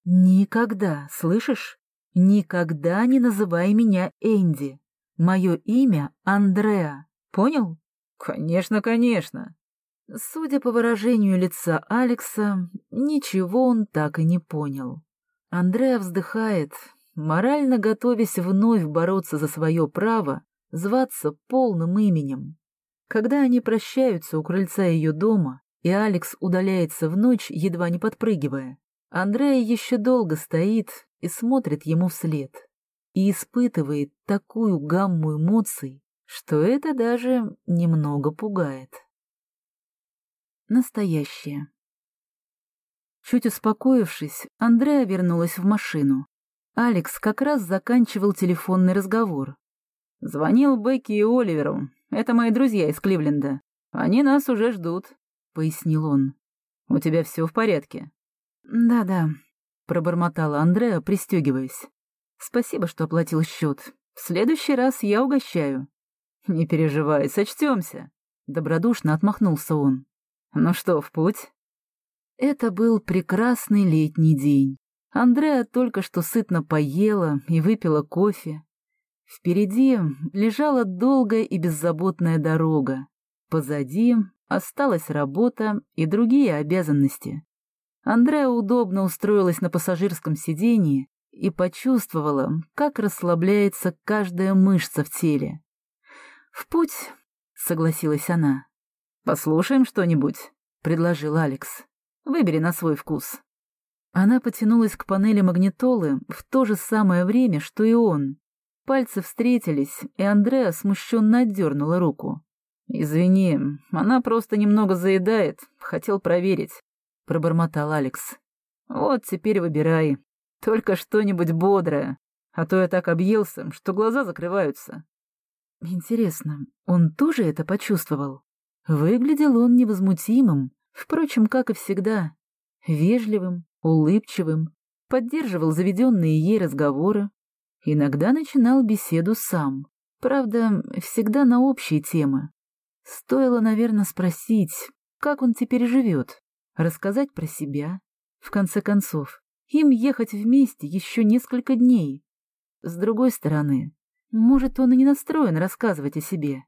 «Никогда, слышишь? Никогда не называй меня Энди. Мое имя Андреа. Понял?» «Конечно, конечно». Судя по выражению лица Алекса, ничего он так и не понял. Андреа вздыхает, морально готовясь вновь бороться за свое право зваться полным именем. Когда они прощаются у крыльца ее дома, и Алекс удаляется в ночь, едва не подпрыгивая, Андрея еще долго стоит и смотрит ему вслед, и испытывает такую гамму эмоций, что это даже немного пугает. Настоящее. Чуть успокоившись, Андреа вернулась в машину. Алекс как раз заканчивал телефонный разговор. «Звонил Бекки и Оливеру. Это мои друзья из Кливленда. Они нас уже ждут», — пояснил он. «У тебя все в порядке?» «Да-да», — пробормотала Андреа, пристегиваясь. «Спасибо, что оплатил счет. В следующий раз я угощаю». «Не переживай, сочтемся», — добродушно отмахнулся он. «Ну что, в путь?» Это был прекрасный летний день. Андреа только что сытно поела и выпила кофе. Впереди лежала долгая и беззаботная дорога. Позади осталась работа и другие обязанности. Андреа удобно устроилась на пассажирском сиденье и почувствовала, как расслабляется каждая мышца в теле. «В путь», — согласилась она. «Послушаем что-нибудь», — предложил Алекс. «Выбери на свой вкус». Она потянулась к панели магнитолы в то же самое время, что и он. Пальцы встретились, и Андреа смущенно отдернула руку. «Извини, она просто немного заедает, хотел проверить», — пробормотал Алекс. «Вот теперь выбирай. Только что-нибудь бодрое, а то я так объелся, что глаза закрываются». Интересно, он тоже это почувствовал? Выглядел он невозмутимым, впрочем, как и всегда, вежливым, улыбчивым, поддерживал заведенные ей разговоры, иногда начинал беседу сам, правда, всегда на общие темы. Стоило, наверное, спросить, как он теперь живет, рассказать про себя. В конце концов, им ехать вместе еще несколько дней. С другой стороны, может, он и не настроен рассказывать о себе.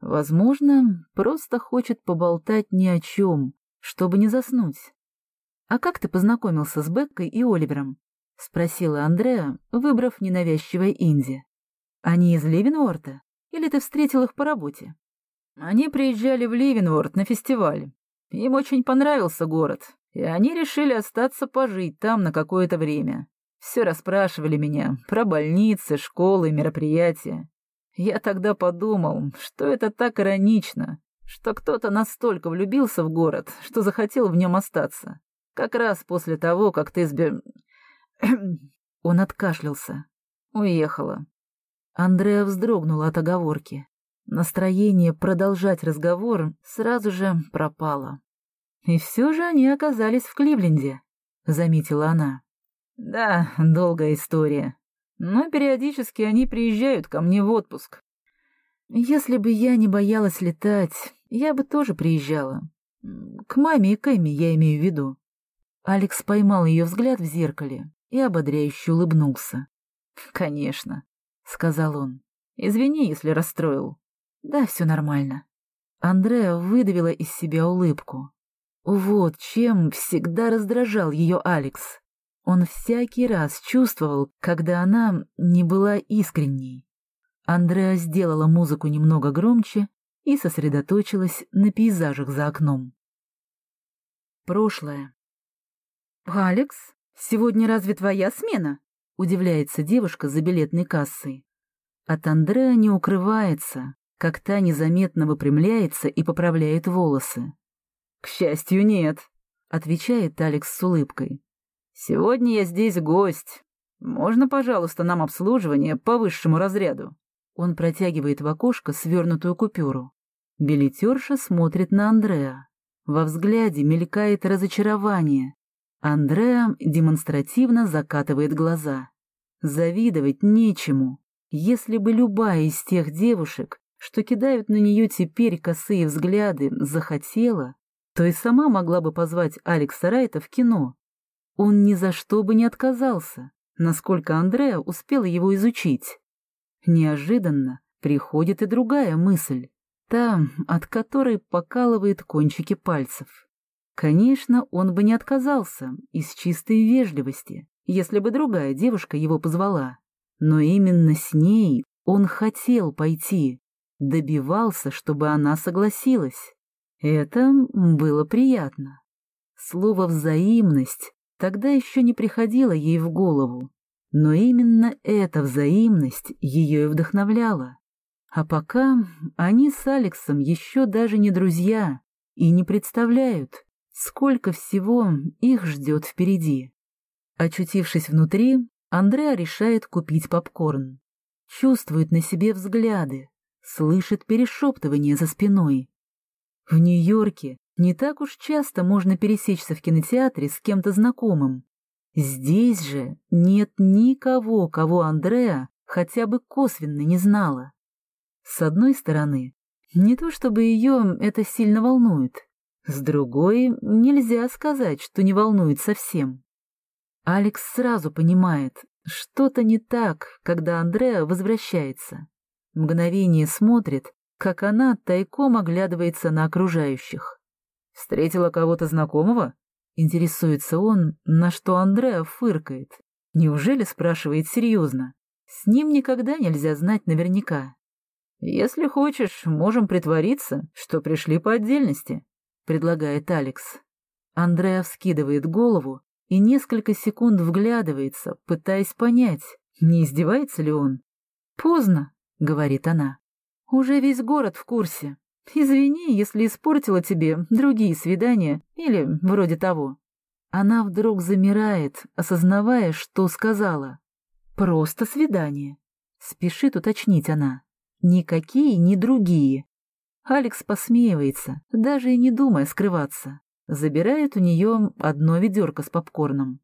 Возможно, просто хочет поболтать ни о чем, чтобы не заснуть. «А как ты познакомился с Беккой и Оливером?» — спросила Андреа, выбрав ненавязчивое Инди. «Они из Ливенворта? Или ты встретил их по работе?» «Они приезжали в Ливенворт на фестиваль. Им очень понравился город, и они решили остаться пожить там на какое-то время. Все расспрашивали меня про больницы, школы, мероприятия. Я тогда подумал, что это так иронично, что кто-то настолько влюбился в город, что захотел в нем остаться. Как раз после того, как ты сбе... *clears throat* Он откашлялся. Уехала. Андреа вздрогнула от оговорки. Настроение продолжать разговор сразу же пропало. «И все же они оказались в Кливленде», — заметила она. «Да, долгая история. Но периодически они приезжают ко мне в отпуск. Если бы я не боялась летать, я бы тоже приезжала. К маме и Кэмми я имею в виду. Алекс поймал ее взгляд в зеркале и ободряюще улыбнулся. «Конечно», — сказал он. «Извини, если расстроил». «Да, все нормально». Андреа выдавила из себя улыбку. Вот чем всегда раздражал ее Алекс. Он всякий раз чувствовал, когда она не была искренней. Андреа сделала музыку немного громче и сосредоточилась на пейзажах за окном. Прошлое. «Алекс, сегодня разве твоя смена?» — удивляется девушка за билетной кассой. От Андреа не укрывается, как та незаметно выпрямляется и поправляет волосы. «К счастью, нет», — отвечает Алекс с улыбкой. «Сегодня я здесь гость. Можно, пожалуйста, нам обслуживание по высшему разряду?» Он протягивает в окошко свернутую купюру. Билетерша смотрит на Андреа. Во взгляде мелькает разочарование. Андреа демонстративно закатывает глаза. Завидовать нечему. Если бы любая из тех девушек, что кидают на нее теперь косые взгляды, захотела, то и сама могла бы позвать Алекса Райта в кино. Он ни за что бы не отказался, насколько Андреа успела его изучить. Неожиданно приходит и другая мысль, та, от которой покалывает кончики пальцев. Конечно, он бы не отказался из чистой вежливости, если бы другая девушка его позвала. Но именно с ней он хотел пойти, добивался, чтобы она согласилась. Это было приятно. Слово «взаимность» тогда еще не приходило ей в голову, но именно эта взаимность ее и вдохновляла. А пока они с Алексом еще даже не друзья и не представляют, сколько всего их ждет впереди. Очутившись внутри, Андреа решает купить попкорн. Чувствует на себе взгляды, слышит перешептывание за спиной. В Нью-Йорке не так уж часто можно пересечься в кинотеатре с кем-то знакомым. Здесь же нет никого, кого Андреа хотя бы косвенно не знала. С одной стороны, не то чтобы ее это сильно волнует. С другой, нельзя сказать, что не волнует совсем. Алекс сразу понимает, что-то не так, когда Андреа возвращается. Мгновение смотрит, как она тайком оглядывается на окружающих. «Встретила кого-то знакомого?» Интересуется он, на что Андреа фыркает. Неужели спрашивает серьезно? С ним никогда нельзя знать наверняка. «Если хочешь, можем притвориться, что пришли по отдельности», — предлагает Алекс. Андреа вскидывает голову и несколько секунд вглядывается, пытаясь понять, не издевается ли он. «Поздно», — говорит она. «Уже весь город в курсе. Извини, если испортила тебе другие свидания или вроде того. Она вдруг замирает, осознавая, что сказала. Просто свидание. Спешит уточнить она. Никакие не другие. Алекс посмеивается, даже и не думая скрываться. Забирает у нее одно ведерко с попкорном.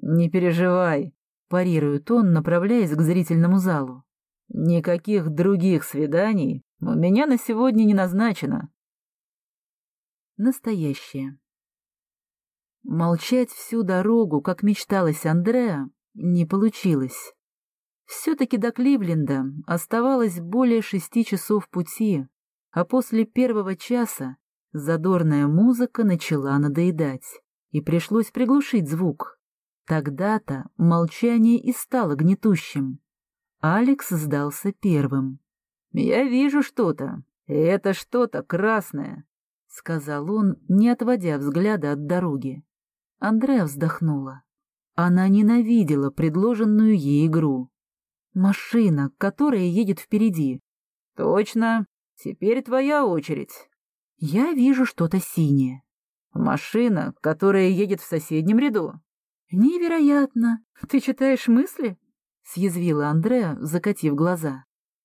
«Не переживай», — парирует он, направляясь к зрительному залу. «Никаких других свиданий у меня на сегодня не назначено. Настоящее. Молчать всю дорогу, как мечталась Андреа, не получилось. Все-таки до Кливленда оставалось более шести часов пути, а после первого часа задорная музыка начала надоедать, и пришлось приглушить звук. Тогда-то молчание и стало гнетущим. Алекс сдался первым. «Я вижу что-то. Это что-то красное», — сказал он, не отводя взгляда от дороги. Андреа вздохнула. Она ненавидела предложенную ей игру. Машина, которая едет впереди. «Точно. Теперь твоя очередь». «Я вижу что-то синее». «Машина, которая едет в соседнем ряду». «Невероятно! Ты читаешь мысли?» — съязвила Андреа, закатив глаза.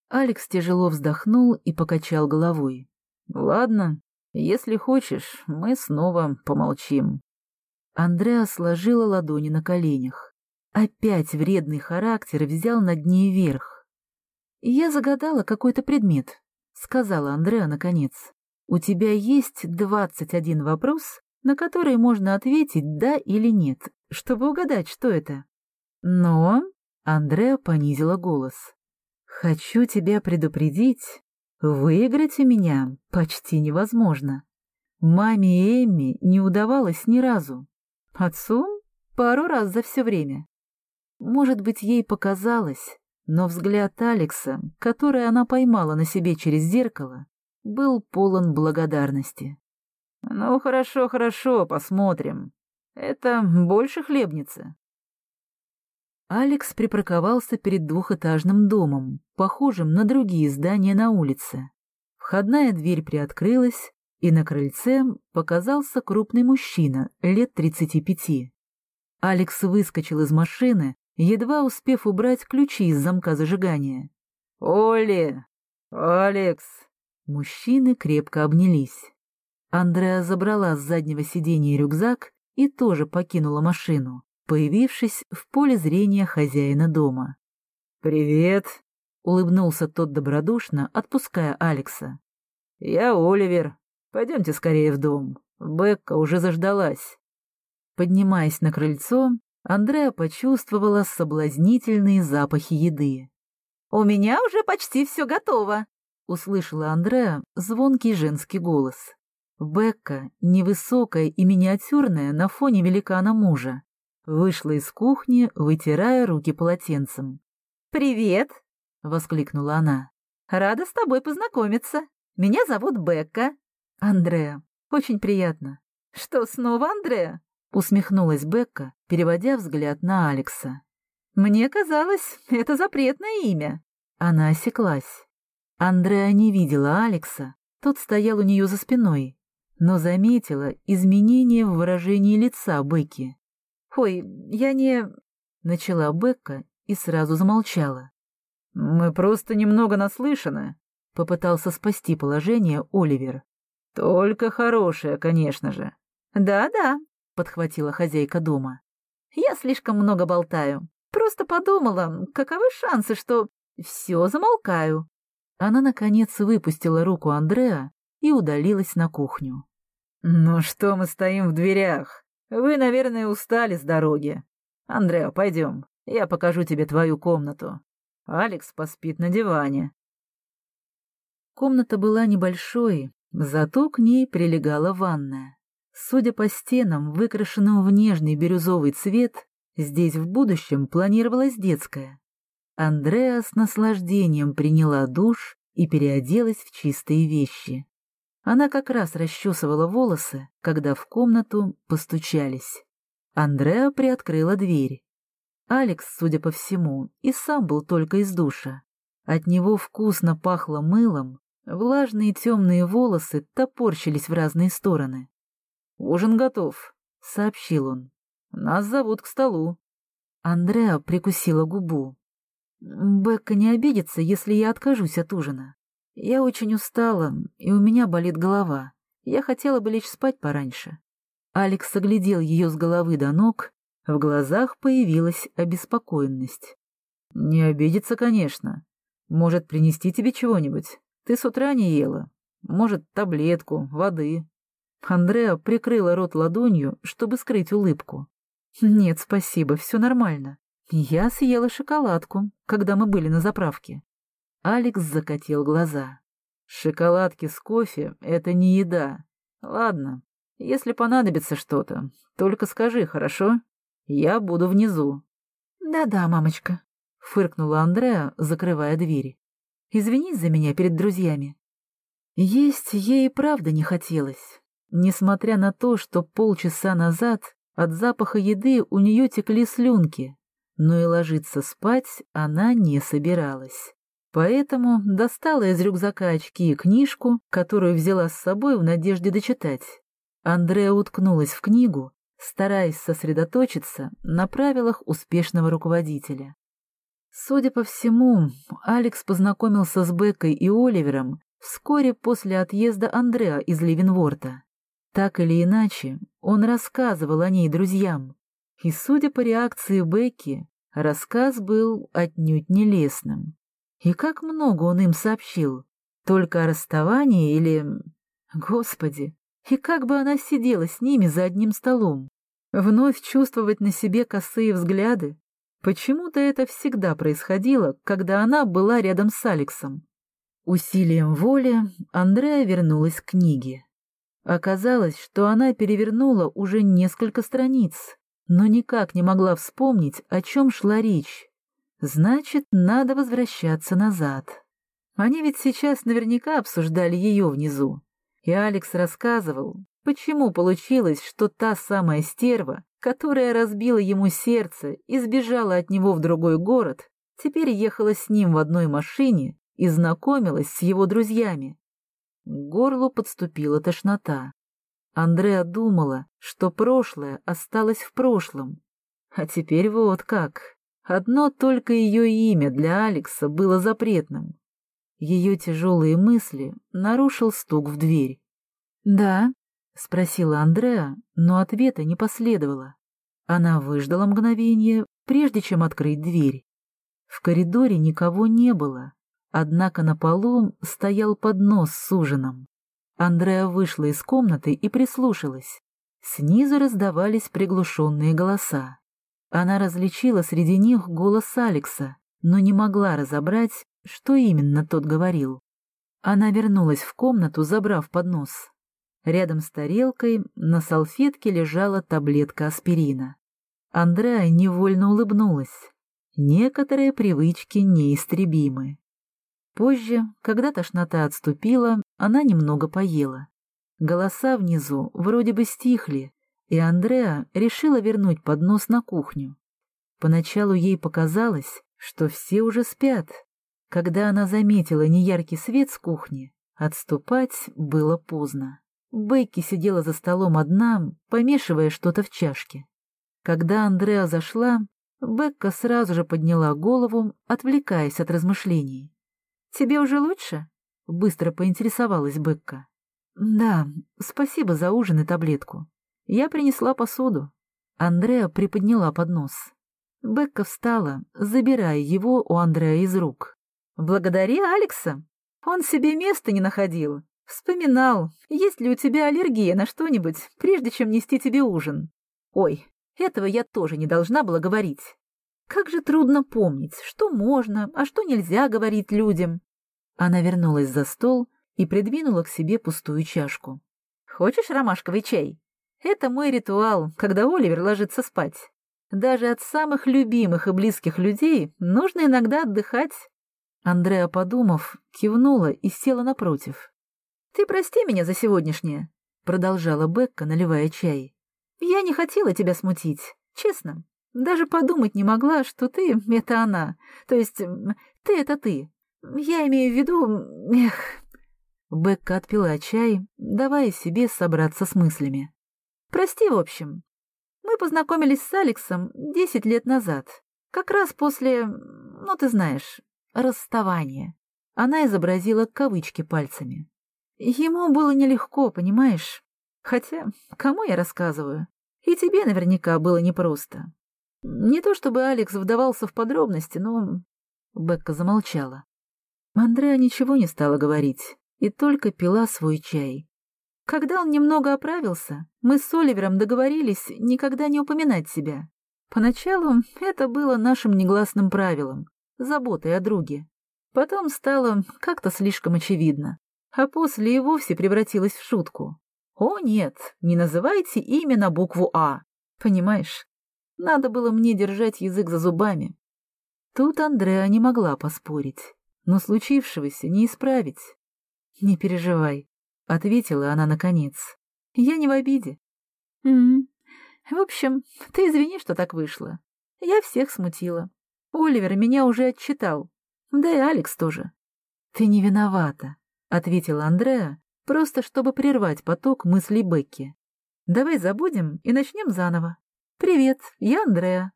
Алекс тяжело вздохнул и покачал головой. «Ладно, если хочешь, мы снова помолчим». Андреа сложила ладони на коленях. Опять вредный характер взял над ней верх. «Я загадала какой-то предмет», — сказала Андреа наконец. «У тебя есть двадцать один вопрос, на который можно ответить «да» или «нет», чтобы угадать, что это. Но Андреа понизила голос. «Хочу тебя предупредить, выиграть у меня почти невозможно. Маме Эмми не удавалось ни разу. Отцу пару раз за все время. Может быть, ей показалось, но взгляд Алекса, который она поймала на себе через зеркало, был полон благодарности. «Ну, хорошо, хорошо, посмотрим. Это больше хлебницы». Алекс припарковался перед двухэтажным домом, похожим на другие здания на улице. Входная дверь приоткрылась, и на крыльце показался крупный мужчина лет тридцати пяти. Алекс выскочил из машины, едва успев убрать ключи из замка зажигания. «Оли! Алекс!» Мужчины крепко обнялись. Андреа забрала с заднего сиденья рюкзак и тоже покинула машину, появившись в поле зрения хозяина дома. «Привет!» — улыбнулся тот добродушно, отпуская Алекса. «Я Оливер. Пойдемте скорее в дом. Бекка уже заждалась». Поднимаясь на крыльцо, Андреа почувствовала соблазнительные запахи еды. «У меня уже почти все готово», — услышала Андреа звонкий женский голос. Бекка, невысокая и миниатюрная на фоне великана мужа, вышла из кухни, вытирая руки полотенцем. «Привет!» — воскликнула она. «Рада с тобой познакомиться. Меня зовут Бекка». «Андреа. Очень приятно». «Что, снова Андреа?» Усмехнулась Бекка, переводя взгляд на Алекса. «Мне казалось, это запретное имя». Она осеклась. Андреа не видела Алекса, тот стоял у нее за спиной, но заметила изменение в выражении лица Бекки. «Ой, я не...» — начала Бекка и сразу замолчала. «Мы просто немного наслышаны», — попытался спасти положение Оливер. «Только хорошее, конечно же». «Да-да», подхватила хозяйка дома. «Я слишком много болтаю. Просто подумала, каковы шансы, что все замолкаю». Она, наконец, выпустила руку Андреа и удалилась на кухню. «Ну что мы стоим в дверях? Вы, наверное, устали с дороги. Андреа, пойдем, я покажу тебе твою комнату. Алекс поспит на диване». Комната была небольшой, зато к ней прилегала ванная. Судя по стенам, выкрашенным в нежный бирюзовый цвет, здесь в будущем планировалась детская. Андреа с наслаждением приняла душ и переоделась в чистые вещи. Она как раз расчесывала волосы, когда в комнату постучались. Андреа приоткрыла дверь. Алекс, судя по всему, и сам был только из душа. От него вкусно пахло мылом, влажные темные волосы топорщились в разные стороны. «Ужин готов», — сообщил он. «Нас зовут к столу». Андреа прикусила губу. «Бекка не обидится, если я откажусь от ужина. Я очень устала, и у меня болит голова. Я хотела бы лечь спать пораньше». Алекс оглядел ее с головы до ног, в глазах появилась обеспокоенность. «Не обидится, конечно. Может, принести тебе чего-нибудь? Ты с утра не ела. Может, таблетку, воды». Андреа прикрыла рот ладонью, чтобы скрыть улыбку. «Нет, спасибо, все нормально. Я съела шоколадку, когда мы были на заправке». Алекс закатил глаза. Шоколадки с кофе — это не еда. Ладно, если понадобится что-то, только скажи, хорошо? Я буду внизу. Да-да, мамочка, — фыркнула Андреа, закрывая двери. Извинись за меня перед друзьями. Есть ей и правда не хотелось, несмотря на то, что полчаса назад от запаха еды у нее текли слюнки, но и ложиться спать она не собиралась. Поэтому достала из рюкзака очки и книжку, которую взяла с собой в надежде дочитать. Андреа уткнулась в книгу, стараясь сосредоточиться на правилах успешного руководителя. Судя по всему, Алекс познакомился с Беккой и Оливером вскоре после отъезда Андреа из Ливенворта. Так или иначе, он рассказывал о ней друзьям, и, судя по реакции Бекки, рассказ был отнюдь нелестным. И как много он им сообщил? Только о расставании или... Господи, и как бы она сидела с ними за одним столом? Вновь чувствовать на себе косые взгляды? Почему-то это всегда происходило, когда она была рядом с Алексом. Усилием воли Андрея вернулась к книге. Оказалось, что она перевернула уже несколько страниц, но никак не могла вспомнить, о чем шла речь. Значит, надо возвращаться назад. Они ведь сейчас наверняка обсуждали ее внизу. И Алекс рассказывал, почему получилось, что та самая стерва, которая разбила ему сердце и сбежала от него в другой город, теперь ехала с ним в одной машине и знакомилась с его друзьями. К горлу подступила тошнота. Андреа думала, что прошлое осталось в прошлом. А теперь вот как. Одно только ее имя для Алекса было запретным. Ее тяжелые мысли нарушил стук в дверь. «Да?» — спросила Андреа, но ответа не последовало. Она выждала мгновение, прежде чем открыть дверь. В коридоре никого не было, однако на полу стоял поднос с ужином. Андреа вышла из комнаты и прислушалась. Снизу раздавались приглушенные голоса. Она различила среди них голос Алекса, но не могла разобрать, что именно тот говорил. Она вернулась в комнату, забрав поднос. Рядом с тарелкой на салфетке лежала таблетка аспирина. Андреа невольно улыбнулась. Некоторые привычки неистребимы. Позже, когда тошнота отступила, она немного поела. Голоса внизу вроде бы стихли, и Андреа решила вернуть поднос на кухню. Поначалу ей показалось, что все уже спят. Когда она заметила неяркий свет с кухни, отступать было поздно. Бейки сидела за столом одна, помешивая что-то в чашке. Когда Андреа зашла, Бекка сразу же подняла голову, отвлекаясь от размышлений. «Тебе уже лучше?» — быстро поинтересовалась Бекка. «Да, спасибо за ужин и таблетку. Я принесла посуду. Андреа приподняла поднос. Бекка встала, забирая его у Андреа из рук. «Благодари Алекса. Он себе места не находил. Вспоминал, есть ли у тебя аллергия на что-нибудь, прежде чем нести тебе ужин. Ой, этого я тоже не должна была говорить. Как же трудно помнить, что можно, а что нельзя говорить людям». Она вернулась за стол и придвинула к себе пустую чашку. «Хочешь ромашковый чай?» Это мой ритуал, когда Оливер ложится спать. Даже от самых любимых и близких людей нужно иногда отдыхать. Андреа, подумав, кивнула и села напротив. «Ты прости меня за сегодняшнее», — продолжала Бекка, наливая чай. «Я не хотела тебя смутить, честно. Даже подумать не могла, что ты — это она. То есть ты — это ты. Я имею в виду... Эх...» Бекка отпила чай, давая себе собраться с мыслями. Прости, в общем. Мы познакомились с Алексом десять лет назад, как раз после, ну ты знаешь, расставания. Она изобразила кавычки пальцами. Ему было нелегко, понимаешь? Хотя, кому я рассказываю? И тебе наверняка было непросто. Не то чтобы Алекс вдавался в подробности, но... Бекка замолчала. Андреа ничего не стала говорить и только пила свой чай. Когда он немного оправился, мы с Оливером договорились никогда не упоминать себя. Поначалу это было нашим негласным правилом, заботой о друге. Потом стало как-то слишком очевидно. а после и вовсе превратилась в шутку. «О, нет, не называйте имя на букву «А». Понимаешь, надо было мне держать язык за зубами». Тут Андреа не могла поспорить, но случившегося не исправить. «Не переживай», — ответила она наконец. «Я не в обиде». «М «М-м. -м. В общем, ты извини, что так вышло. Я всех смутила. Оливер меня уже отчитал. Да и Алекс тоже. Ты не виновата, ответила Андреа, просто чтобы прервать поток мыслей Бекки. Давай забудем и начнем заново. Привет, я Андреа.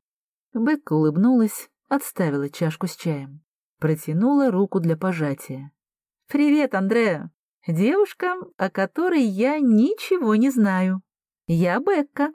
Бекка улыбнулась, отставила чашку с чаем, протянула руку для пожатия. Привет, Андреа. Девушка, о которой я ничего не знаю. Я Бекка.